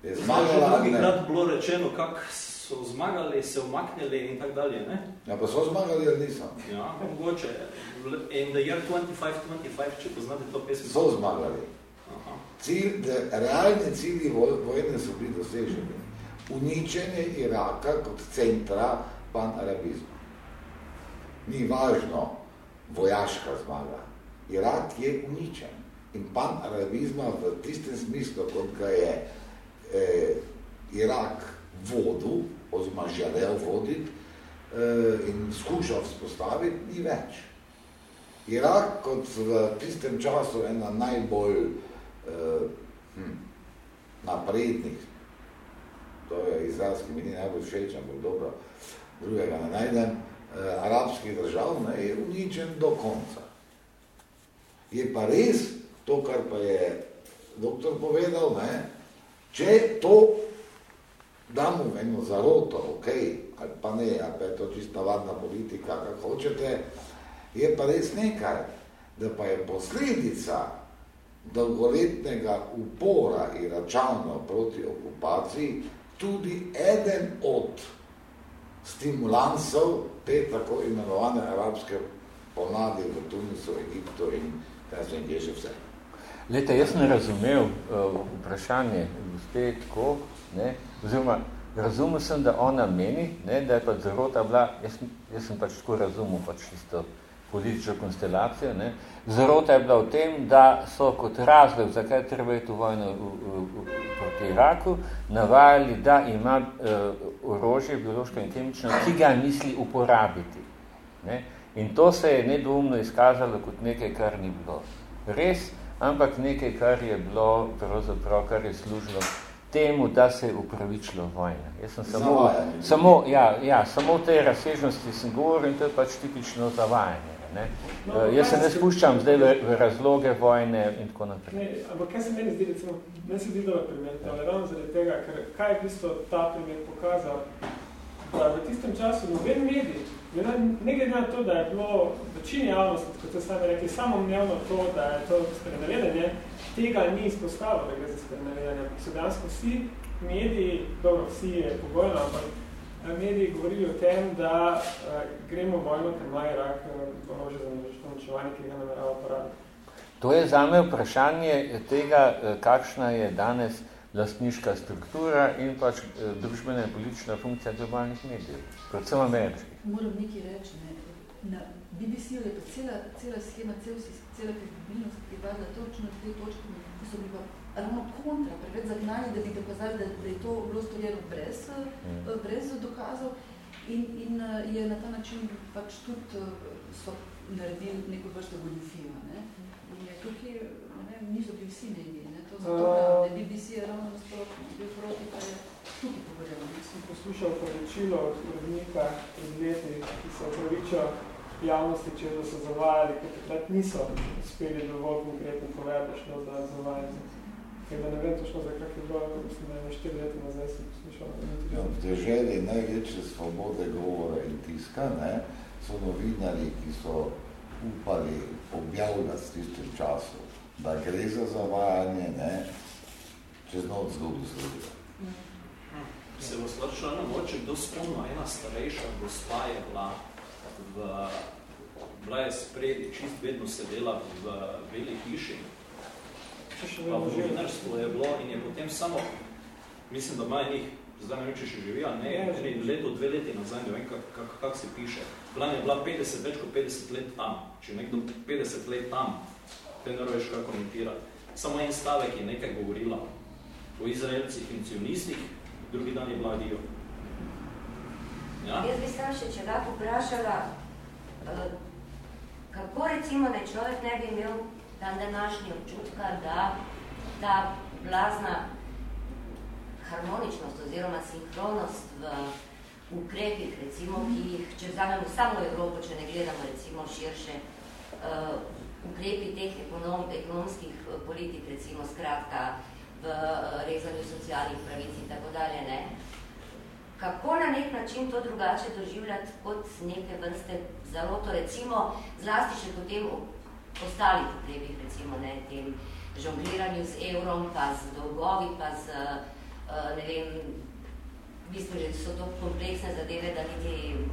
Je zmagala ali ne? Zdaj, bilo rečeno, kak so zmagali, se umaknili in tak dalje, ne? Ja, pa so zmagali ali niso? Ja, mogoče. In the year 25-25, če poznate to pesmi. So zmagali. Aha. Cilj, de, realni cilji vojne so bili doseženi. Uničenje Iraka kot centra pan-arabizma. Ni važno vojaška zmaga. Irak je uničen. In pan-arabizma v tistem smislu, kot ga je eh, Irak vodu, oziroma želel voditi eh, in skušal vzpostaviti, ni več. Irak kot v tistem času ena najbolj eh, hm, naprednih, to je izraz, ki mi ni najbolj všeč, ampak dobro, drugega ne najdem, eh, arabskih držav, ne, je uničen do konca. Je pa res to, kar pa je doktor povedal, ne, če to damo eno zaroto, ok, ali pa ne, ali pa je to čista vadna politika, kako hočete, je pa res nekaj, da pa je posledica dolgoletnega upora Iračanov proti okupaciji tudi eden od stimulansov te tako imenovane arabske pomladi v Tunisu, Egiptu in kaj se je še vse. Lete, jaz sem razumel uh, vprašanje gospe tako, ne, oziroma razumel sem, da ona meni, ne, da je pač zarota bila, jaz, jaz sem pač tako razumel pač isto politično konstelacijo, ne, zarota je bila v tem, da so kot razlog, zakaj treba je tu vojno v, v, v, proti Iraku, navajali, da ima uh, orožje, biološko in kemično, ki ga misli uporabiti. Ne. In to se je nedvoumno izkazalo kot nekaj, kar ni bilo res, ampak nekaj, kar je bilo, pravzaprav, kar je služilo temu, da se je upravičilo vojna. Jaz sem samo, samo, ja, ja, samo v tej razsežnosti sem govoril in to je pač tipično zavajanje. Ne? No, uh, jaz se ne spuščam zdaj v, v razloge vojne in tako naprej. Ne, ampak kaj se meni zdi, recimo, meni se zdi dober primer, ja. ali ravno zaradi tega, ker kaj je v bistvu ta primer pokazal, da v tistem času noben medij, ne glede na to, da je bilo večini javnosti, kot ste sami rekli, samo mnevno to, da je to sprenavedanje, tega ni izpostavilo, da gre za sprenavedanje. So dejansko vsi mediji, dobro, vsi je pogojno, ampak eh, mediji govorili o tem, da uh, gremo vojno, ker ima Irak uh, orožje za množično ki ga namerava uporabiti. To je zame vprašanje tega, kakšna je danes lastniška struktura in pač družbena in politična funkcija globalnih medijev, predvsem ameriških. Moram nekaj reči, ne. na BBC-u je pa cela, cela schema, cel sistem, cela kredibilnost pripadla točno te točke, ki so bili pa ravno kontra, preveč zagnali, da bi dokazali, da, da je to bilo storjeno brez, mm. brez dokazov in, in je na ta način pač tudi so naredili neko vrsto goljofijo. Ne? In je tukaj, ne, niso bili vsi mediji, ne? to zato, da BBC je ravno nasprotno, bil proti, pa je tukaj povedal, ne? poslušal poročilo od urednika pred leti, ki se opravičal javnosti, če da so zavajali, ker takrat niso uspeli dovolj konkretno povedati, šlo za zavajanje. Ker da ne vem točno, za kak je bilo, mislim, da je štiri leta nazaj sem poslušal. Ja, v državi največje svobode govora in tiska ne, so novinari, ki so upali objavljati s tistem času, da gre za zavajanje, ne, čez noč zgubi zgodilo. Se bo slabšala na moče, kdo spomnil, ena starejša gospa je bila v, bila je spredi, čist vedno sedela v beli hiši. Pa v novinarstvu je bilo in je potem samo, mislim, da ima njih, zdaj ne vem, če še živi, ali ne, ne, leto, dve leti nazaj, ne vem, kak, kak, kak se piše. Bila je bila 50, več kot 50 let tam. Če nekdo 50 let tam, te ne veš, kako komentirati. Samo en stavek je nekaj govorila o izraelcih in cionistih, drugi dan je bila dio. Ja? Jaz bi sam še če lahko vprašala, kako recimo, da človek ne bi imel dan današnji občutka, da ta blazna harmoničnost oziroma sinhronost v ukrepih, recimo, ki jih, če vzamemo samo Evropo, če ne gledamo recimo širše, uh, ukrepi teh ekonom, ekonomskih uh, politik, recimo skratka, v uh, rezanju socialnih pravic in tako dalje, ne, kako na nek način to drugače doživljati kot neke vrste zaroto, recimo zlasti še potem ostalih potrebih, recimo ne, tem žongliranju z evrom, pa z dolgovi, pa z, uh, ne vem, v bistvu že so to kompleksne zadeve, da niti,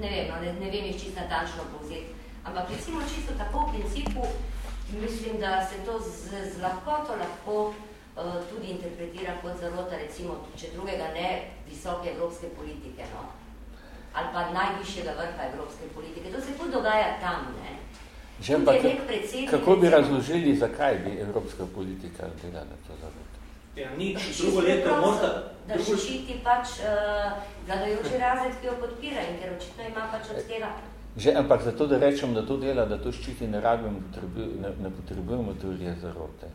ne vem, no, ne, ne vem jih čisto natančno povzeti. Ampak recimo čisto tako v principu, mislim, da se to z, z lahkoto lahko uh, tudi interpretira kot zarota, recimo, če drugega ne, visoke evropske politike, no? Ali pa najvišjega vrha evropske politike. To se tudi dogaja tam, ne? Že, pa, kako bi razložili, zakaj bi evropska politika delala to zarot? Ja, nič, drugo leto morda... Da drugo... ščiti pač uh, vladajoči razred, ki jo podpira in ker očitno ima pač od tega... Že, ampak zato, da rečem, da to dela, da to ščiti, ne, rabim, ne, ne potrebujemo teorije zarote.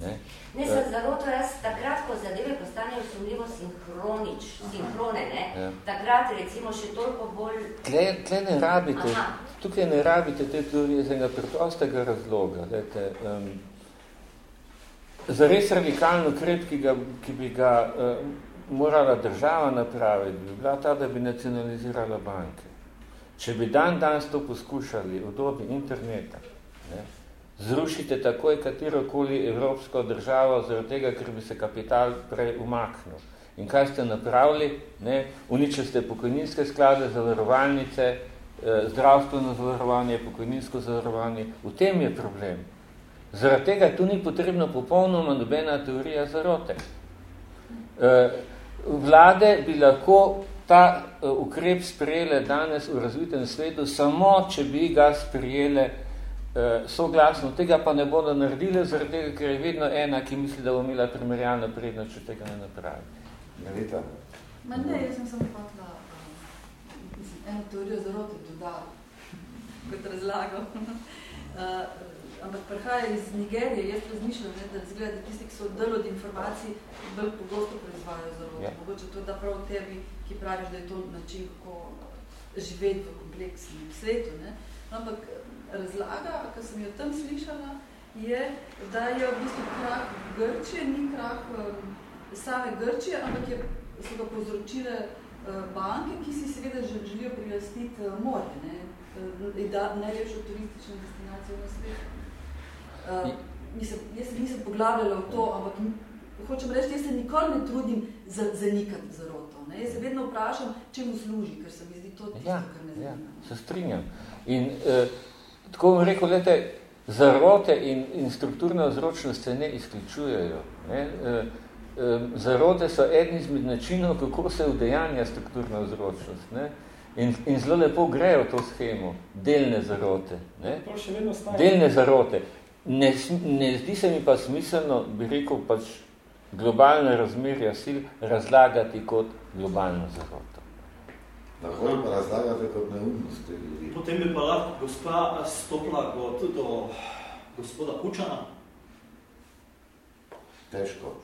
Ne, ne sem zaroto, jaz takrat, ko zadeve postanejo sumljivo sinhronič, sinhrone, ne, ja. takrat recimo še toliko bolj... Tle, tle ne rabite, Aha. tukaj ne rabite te teorije z enega preprostega razloga. Dajte, um, za res radikalno ukrep, ki, ga, ki bi ga um, morala država napraviti, bi bila ta, da bi nacionalizirala banke. Če bi dan danes to poskušali v dobi interneta, ne, zrušite takoj katerokoli evropsko državo, zaradi tega, ker bi se kapital prej umaknil. In kaj ste napravili? Ne? Uničili ste pokojninske sklade, zavarovalnice, eh, zdravstveno zavarovanje, pokojninsko zavarovanje. V tem je problem. Zaradi tega tu ni potrebno popolnoma nobena teorija zarote. Eh, vlade bi lahko ta eh, ukrep sprejele danes v razvitem svetu samo, če bi ga sprejele uh, soglasno, tega pa ne bodo naredili, zaradi tega, ker je vedno ena, ki misli, da bo imela primerjalno prednost, če tega ne napravi. Marita? Ma ne, jaz sem samo hotla uh, mislim, eno teorijo zarote dodala, kot razlago. uh, ampak prihaja iz Nigerije, jaz razmišljam, ne, da izgleda, da tisti, ki so del od informacij, bolj pogosto proizvajajo zarote. Ja. Mogoče to da prav tebi, ki praviš, da je to način, kako živeti v kompleksnem svetu. Ne. Ampak razlaga, ki sem jo tam slišala, je, da je v bistvu krah Grčije, ni krah um, same Grčije, ampak je, so ga povzročile uh, banke, ki si seveda želijo prilastiti uh, more, ne, uh, da najlepšo turistično destinacijo na svetu. Uh, mislim, jaz se nisem poglavljala v to, ampak hočem reči, jaz se nikoli ne trudim zanikati za zaroto. Ne. Jaz se vedno vprašam, čemu služi, ker se mi zdi to tisto, ja, kar me zanima. Ja, se strinjam. In uh, tako bom rekel, lete, zarote in, in strukturne vzročnost se ne izključujejo. Ne? E, e, zarote so eden izmed načinov, kako se vdejanja strukturna vzročnost. Ne? In, in zelo lepo grejo to schemo, delne zarote. Ne? Delne zarote. Ne, ne zdi se mi pa smiselno, bi rekel, pač globalne razmerja sil razlagati kot globalno zaroto. Lahko pa razlagate kot neumnost te ljudi. Potem bi pa lahko gospa stopila kot do gospoda Kučana. Težko.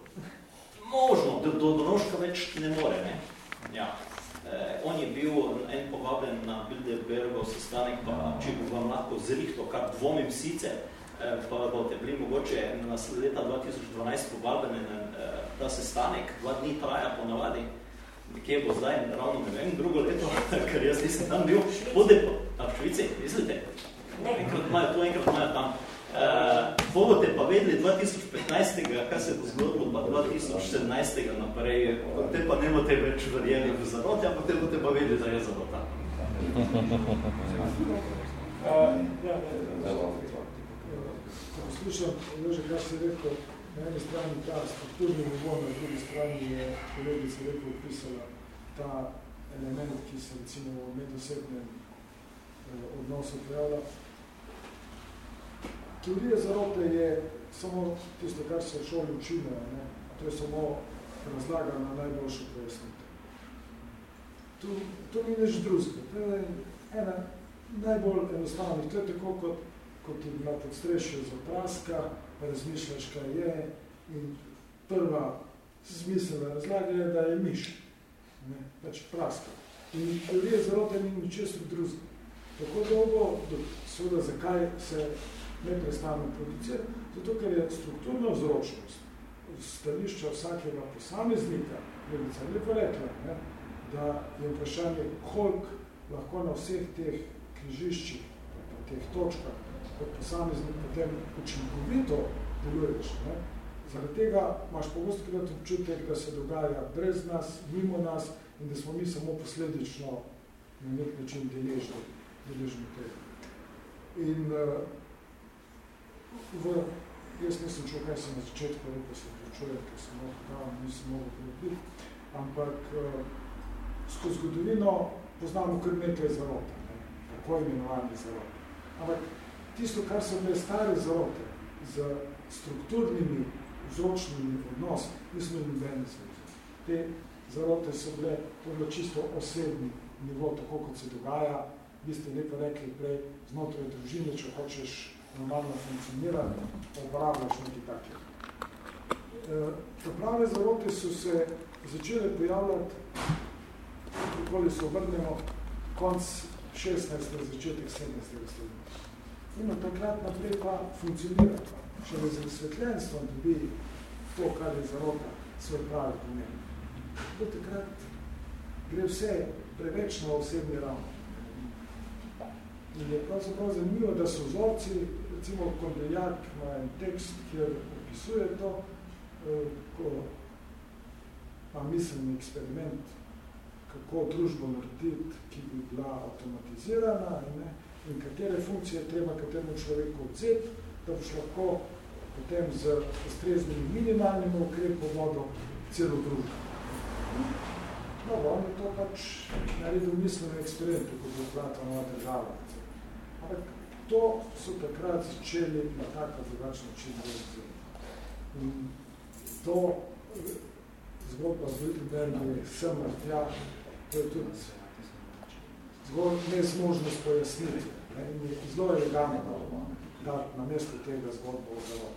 Možno, do, do donoška več ne more, ne? Ja. Eh, on je bil en povabljen na Bilderbergov sestanek, pa če bi vam lahko zrihto, kar dvomim sicer, eh, pa boste bili mogoče na leta 2012 povabljeni na eh, ta sestanek, dva dni traja ponavadi, kje bo zdaj, ravno ne vem, drugo leto, ker jaz nisem tam bil, bode pa, v Švici, mislite? Enkrat imajo to, enkrat imajo tam. Uh, boste pa vedeli 2015. kaj se bo zgodilo, pa 2017. naprej, te pa ne boste več verjeli v zaroti, ampak te boste pa vedeli, da je zarota. Ko poslušam, Jože, kaj si rekel, na eni strani ta strukturni nivo, na drugi strani je kolegica lepo opisala ta element, ki se recimo v medosebnem odnosu pojavlja. Teorija zarote je samo tisto, kar se v šoli učimo, ne? to je samo razlaga na najboljšo pojasnitev. To, to ni nič drugega, to je ena najbolj enostavnih, to je tako, kot, kot je bila podstrešja za praska, razmišljaš, kaj je, in prva smiselna razlaga je, da je miš, ne? pač praska. In teorija zarote ni ničesar drugega. Tako dolgo, seveda, zakaj se neprestano producira, zato ker je strukturna vzročnost stališča vsakega posameznika, Ljubica je lepo rekla, ne, da je vprašanje, koliko lahko na vseh teh križiščih, na teh točkah, kot posameznik potem učinkovito deluješ. Ne. Zaradi tega imaš pogosto krat občutek, da se dogaja brez nas, mimo nas in da smo mi samo posledično na nek način deležni, deležni tega. In uh, v, jaz nisem čuo, kaj sem na začetku rekel, se pričujem, ker sem lahko tam, nisem mogel prebiti, ampak uh, skozi zgodovino poznamo kar nekaj zarote, ne? tako imenovanje zarote. Ampak tisto, kar so bile stare zarote z strukturnimi vzročnimi odnosi, nismo nobene zveze. Te zarote so bile, to bilo čisto osebni nivo, tako kot se dogaja, vi ste lepo rekli prej, znotraj družine, če hočeš normalno funkcionira, pa uporabljaš nekaj takih. E, prave zarote so se začele pojavljati, kakoli se obrnemo, konc 16. začetek 17. stoletja. In od takrat naprej pa funkcionira. Še z razsvetljenstvom dobi to, kar je zarota, svoj pravi pomen. Do takrat gre vse preveč na osebni ravni. In je pravzaprav zanimivo, da so vzorci recimo Kondeljak ima en tekst, kjer opisuje to, eh, ko ima miselni eksperiment, kako družbo narediti, ki bi bila avtomatizirana ne, in katere funkcije treba kateremu človeku odzeti, da boš lahko potem z ustreznim minimalnim ukrepom vodil celo družbo. No, on je to pač naredil misleno eksperiment, ko bo zlata nova država. Ampak to so takrat začeli na tak ali drugačen način razvijati. In to zgodba z Wittenbergu je sem tja, to je tudi zgolj nezmožnost pojasniti. In je zelo elegantno dati na mesto tega zgodba v zavod.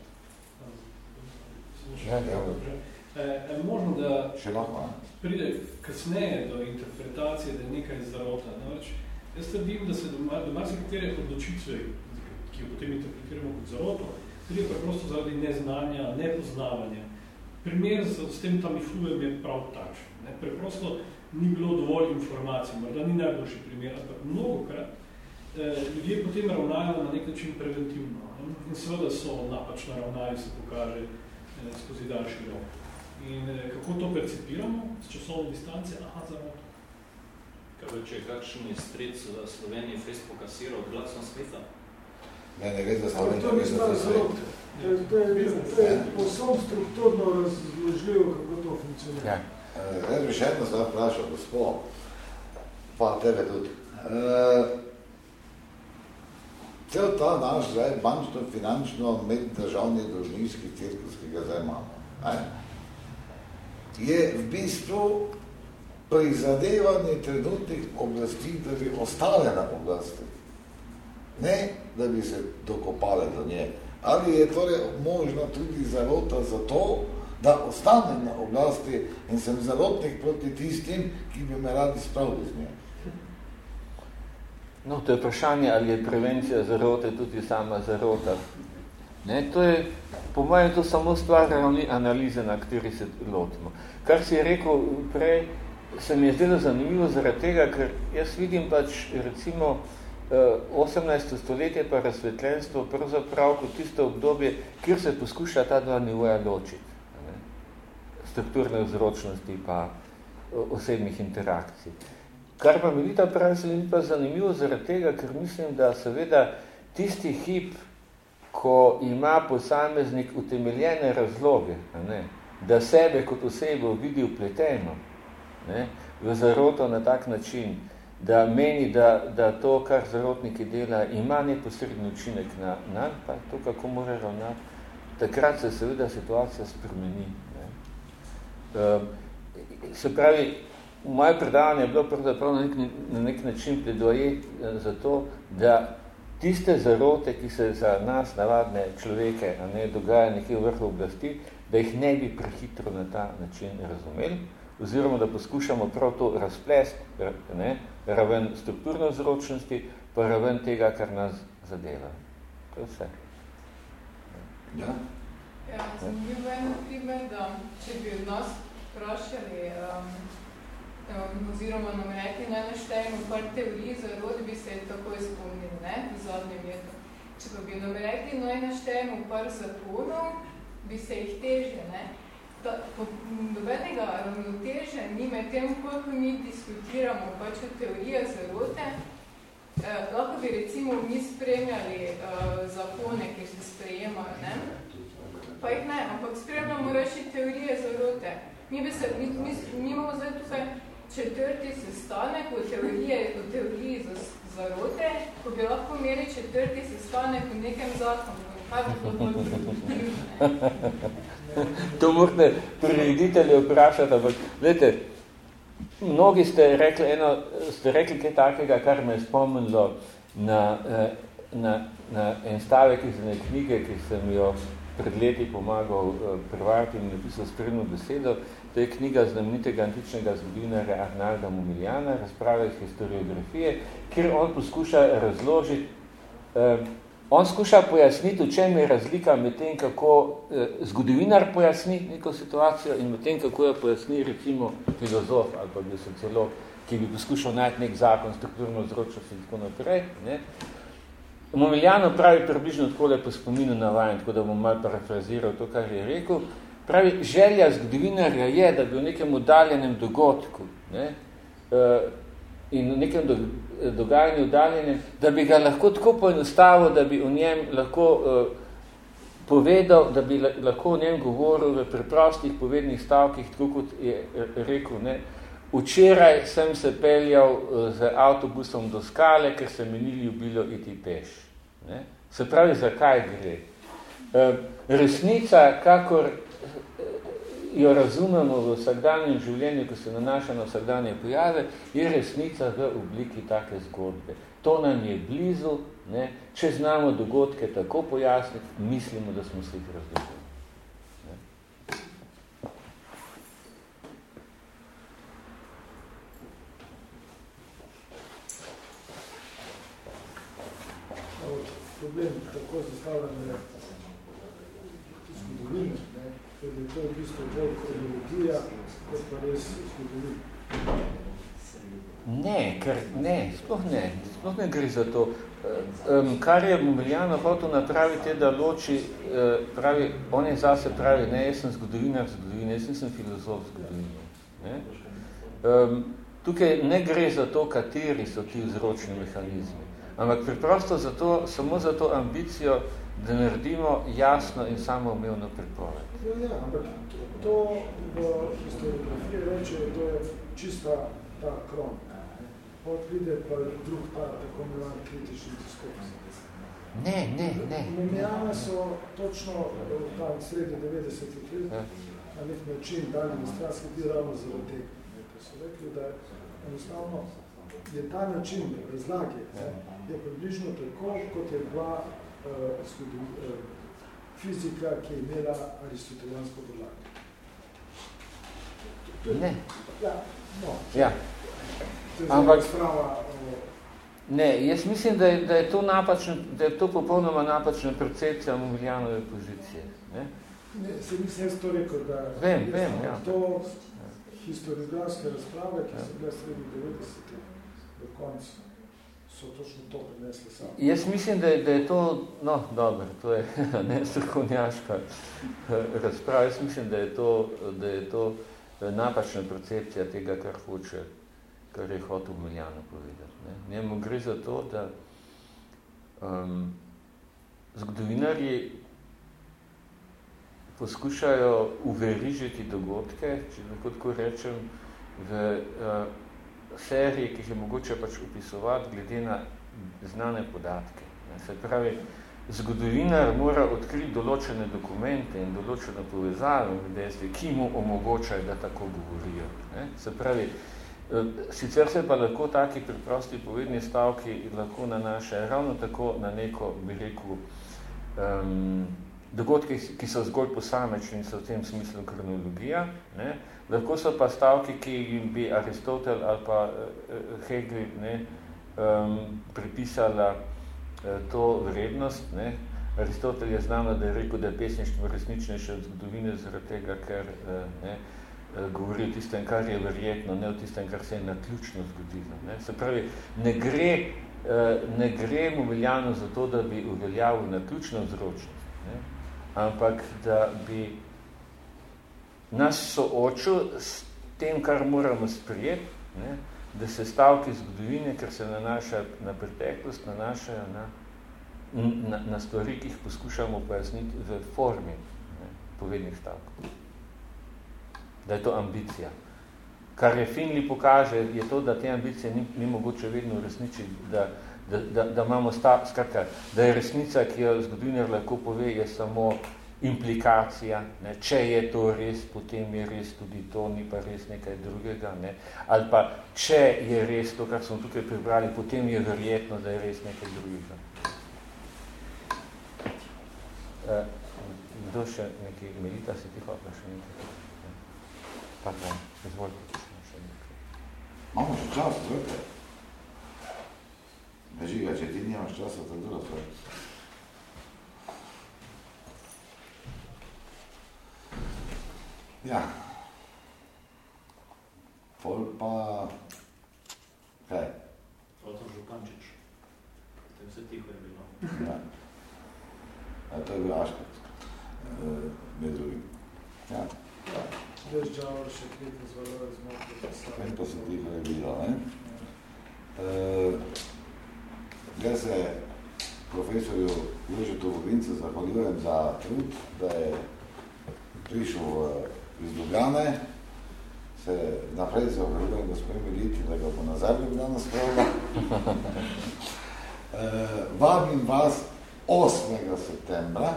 Ja, ja. E, možno, da pride kasneje do interpretacije, da je nekaj zarota. Namreč, Jaz trdim, da se do marsikatere odločitve, ki jo potem interpretiramo kot zaroto, tudi preprosto zaradi neznanja, nepoznavanja. Primer s, s tem tamifujem je prav takšen. Preprosto ni bilo dovolj informacij, morda ni najboljši primer, ampak mnogokrat eh, ljudje potem ravnajo na nek način preventivno. Ne? In seveda so napačno ravnali, se pokaže eh, skozi daljši rok. In eh, kako to percipiramo z časovne distance? Aha, zaroto. Kaj če je kakšen stric v Sloveniji Facebook kasiral od Gladson Smitha? Ne, ne gre za Slovenijo. To ni stvar zelo. To je posebno strukturno razložljivo, kako to funkcionira. Ja. Uh, jaz bi še eno stvar vprašal, gospod, pa tebe tudi. Uh, cel ta naš zdaj bančno, finančno, meddržavni dolžninski cirkus, ki ga zdaj imamo, ne, je v bistvu prizadevanje trenutnih oblasti, da bi ostale na oblasti. Ne, da bi se dokopale do nje. Ali je torej možno tudi zarota za to, da ostanem na oblasti in sem zarotnik proti tistim, ki bi me radi spravili z njim. No, to je vprašanje, ali je prevencija zarote tudi sama zarota. Ne, to je, po mojem, to samo stvar ravni analize, na kateri se lotimo. Kar si je rekel prej, se mi je zdelo zanimivo zaradi tega, ker jaz vidim pač, recimo, 18. Eh, stoletje pa razsvetljenstvo pravzaprav kot tisto obdobje, kjer se poskuša ta dva nivoja ločiti. Ne? Strukturne vzročnosti pa osebnih interakcij. Kar pa mi ta se mi pa zanimivo zaradi tega, ker mislim, da seveda tisti hip, ko ima posameznik utemeljene razloge, ne, da sebe kot osebo vidi upleteno ne, v zaroto na tak način, da meni, da, da to, kar zarotniki dela, ima neposredni učinek na nanj, pa to, kako mora ravnati, takrat se seveda situacija spremeni. Ne. Uh, se pravi, moje predavanje je bilo pravzaprav na nek, na nek način predvoje eh, za to, da tiste zarote, ki se za nas, navadne človeke, a ne dogaja nekje v vrhu oblasti, da jih ne bi prehitro na ta način razumeli, oziroma da poskušamo prav to razplest, ne, raven strukturne vzročnosti, pa raven tega, kar nas zadeva. To je vse. Ja. Ja, sem bil en primer, da če bi od nas vprašali um, oziroma nam rekli, naj naštejemo par teorij zarodi, bi se tako izpomnili, ne, v zadnjem letu. Če pa bi nam rekli, naj naštejemo par zakonov, bi se jih teže, ne. Da, po, dobenega ravnoteže ni med tem, koliko mi diskutiramo pač o teorije zarote, eh, lahko bi recimo mi spremljali eh, zakone, ki se sprejemajo, ne. Pa jih ne, ampak spremljamo reči teorije zarote. Mi, bi se, mi, mi, mi imamo zdaj tukaj četrti sestanek v teoriji, v teoriji za, zarote, ko bi lahko imeli četrti sestanek v nekem zakonu. Kaj bi to To morate prireditelje vprašati, ampak gledajte, mnogi ste rekli, eno, ste rekli kaj takega, kar me je spomnilo na, eh, na, na en stavek iz ene knjige, ki sem jo pred leti pomagal eh, prevajati in napisal spremno besedo, To je knjiga znamenitega antičnega zgodovinarja Arnalda Mumiljana, razprave iz historiografije, kjer on poskuša razložiti, eh, on skuša pojasniti, v čem je razlika med tem, kako eh, zgodovinar pojasni neko situacijo in med tem, kako jo pojasni recimo filozof ali pa bi se celo, ki bi poskušal najti nek zakon, strukturno vzročnost in tako naprej. Ne. Mumiljano pravi približno takole po spominu navajen, tako da bom malo parafraziral to, kar je rekel, Pravi, želja zgodovinarja je, da bi v nekem oddaljenem dogodku ne, uh, in v nekem do, dogajanju oddaljenem, da bi ga lahko tako poenostavil, da bi v njem lahko uh, povedal, da bi lahko v njem govoril v preprostih povednih stavkih, tako kot je rekel, ne, včeraj sem se peljal z avtobusom do skale, ker se mi ni ljubilo iti peš. Ne. Se pravi, zakaj gre? Resnica, kakor jo razumemo v vsakdanjem življenju, ko se nanaša na vsakdanje pojave, je resnica v obliki take zgodbe. To nam je blizu, ne? če znamo dogodke tako pojasniti, mislimo, da smo se jih razlikovali. Problem tako zastavljanje zgodovine, ker je to v bistvu bolj kronologija, kot pa res zgodovina. Ne, ker ne, sploh ne, sploh ne gre za to. Um, kar je Mobiljano hotel napraviti, je, da loči, uh, pravi, on je zase pravi, ne, jaz sem zgodovinar zgodovine, jaz sem filozof zgodovine. Ne? Um, tukaj ne gre za to, kateri so ti vzročni mehanizmi, ampak preprosto za to, samo za to ambicijo, da naredimo jasno in samoumevno pripoved. Ja, ja, ampak to v historiografiji reče, to je čista ta kronika. Pot pride pa drug ta tako imenovan kritični diskurs. Ne, ne, ne. Momijane so točno tam sredi 90-ih let ja. na nek način dali na stranski bil ravno zaradi tega. So rekli, da enostavno je ta način razlage ne, je približno tako, kot je bila uh, fizika, ki je imela aristotelijansko podlago. Ne. Ja, no. Ja. Ampak, ne, jaz mislim, da je, da je to napačno, da je to popolnoma napačna percepcija Momiljanove pozicije. Ne? Ne, se mislim, jaz to rekel, da vem, vem, ja. to historiografske razprave, ki so bile sredi 90 do konca, so točno to prinesli sami. Jaz mislim, da je, da je to, no, dobro, to je ne strokovnjaška eh, razprava, jaz mislim, da je to, da je to eh, napačna percepcija tega, kar hoče, kar je hotel Miljano povedati. Ne. Njemu gre za to, da um, zgodovinarji poskušajo uverižiti dogodke, če lahko tako rečem, v uh, seriji, ki jih je mogoče pač upisovati glede na znane podatke. Se pravi, zgodovinar mora odkriti določene dokumente in določene povezave v dejstvi, ki mu omogočajo, da tako govorijo. Se pravi, sicer se pa lahko taki preprosti povedni stavki lahko nanašajo ravno tako na neko, bi rekel, um, dogodke, ki so zgolj posamečni in so v tem smislu kronologija, ne? Lahko so pa stavki, ki bi Aristotel ali pa uh, Hegel ne, um, pripisala uh, to vrednost. Ne? Aristotel je znano, da je rekel, da je pesništvo resničnejše od zgodovine zaradi tega, ker ne, govori o tistem, kar je verjetno, ne o tistem, kar se je naključno zgodilo. Ne? Se pravi, ne gre, ne gre mu veljano za to, da bi uveljavil naključno vzročnost ampak da bi nas soočil s tem, kar moramo sprijeti, ne, da se stavki zgodovine, ker se nanaša na preteklost, nanašajo na, na, na stvari, ki jih poskušamo pojasniti v formi ne, povednih stavkov. Da je to ambicija. Kar je Finley pokaže, je to, da te ambicije ni, ni mogoče vedno uresničiti, da, da, da, da imamo stav, skratka, da je resnica, ki jo zgodovinar lahko pove, je samo implikacija, ne, če je to res, potem je res tudi to, ni pa res nekaj drugega, ne, ali pa če je res to, kar smo tukaj prebrali, potem je verjetno, da je res nekaj drugega. Uh, kdo še nekaj, Melita, si ti hvala še nekaj? Pa pa, izvolite. Imamo še čas, zvete. Žiga, če ti nimaš časa, to je druga stvar. Ja. Pol pa... Kaj? Otor Župančič. Potem se tiho je bilo. Ja. A to je bil Aškot. E, med drugim. Ja. Ja. Veš, Džavor še kvitno zvalove zmotil. Vem pa se tiho je bilo, ne? E, Jaz se profesorju Jožetu Vobincu zahvaljujem za trud, da je prišel iz Ljubljane. Se naprej zahvaljujem gospodin Militi, da ga bo nazaj Ljubljana spravila. e, vabim vas 8. septembra.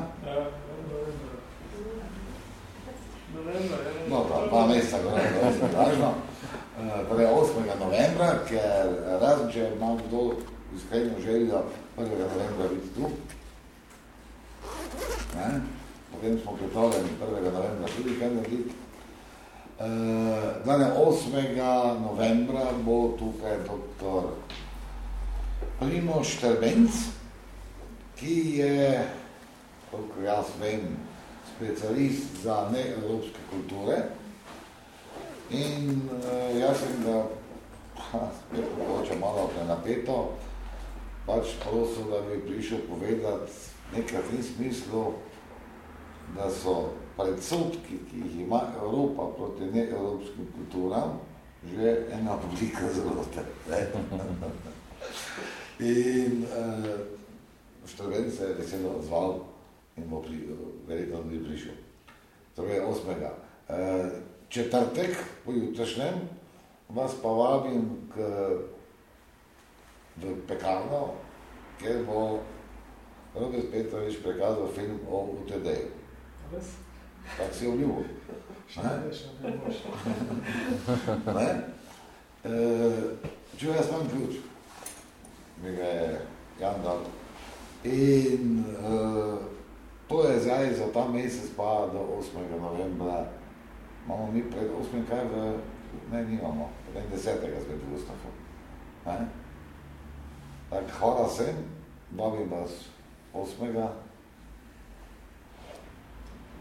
No, da, dva meseca gore, da je važno. Torej 8. novembra, ker razen, če imam kdo iskreno željo 1. novembra biti tu. Ne? Potem smo pripravljeni 1. novembra tudi kaj narediti. E, 8. novembra bo tukaj doktor Primo Štrbenc, ki je, koliko jaz vem, specialist za neevropske kulture. In e, jaz sem da, ha, spet mogoče malo prenapeto, pač prosil, da bi prišel povedati nekaj v tem smislu, da so predsotki, ki jih ima Evropa proti neevropskim kulturam, že ena oblika zlote. In uh, Štrven se je veselo odzval in bo pri, verjetno bi prišel. Torej, osmega. Uh, četrtek, po jutrašnjem, vas pa vabim k v pekarno, kjer bo Robert Petrovič prikazal film o UTD-ju. Tak si obljubil. Ne? ne? E, Čuj, jaz imam ključ. Mi ga je Jan dal. In e, to je zdaj za ta mesec pa do 8. novembra imamo mi pred osmim kaj v, ne, nimamo, pred desetega zmed v Gustavu. Ne? Tak, hvala sem, bavim vas osmega,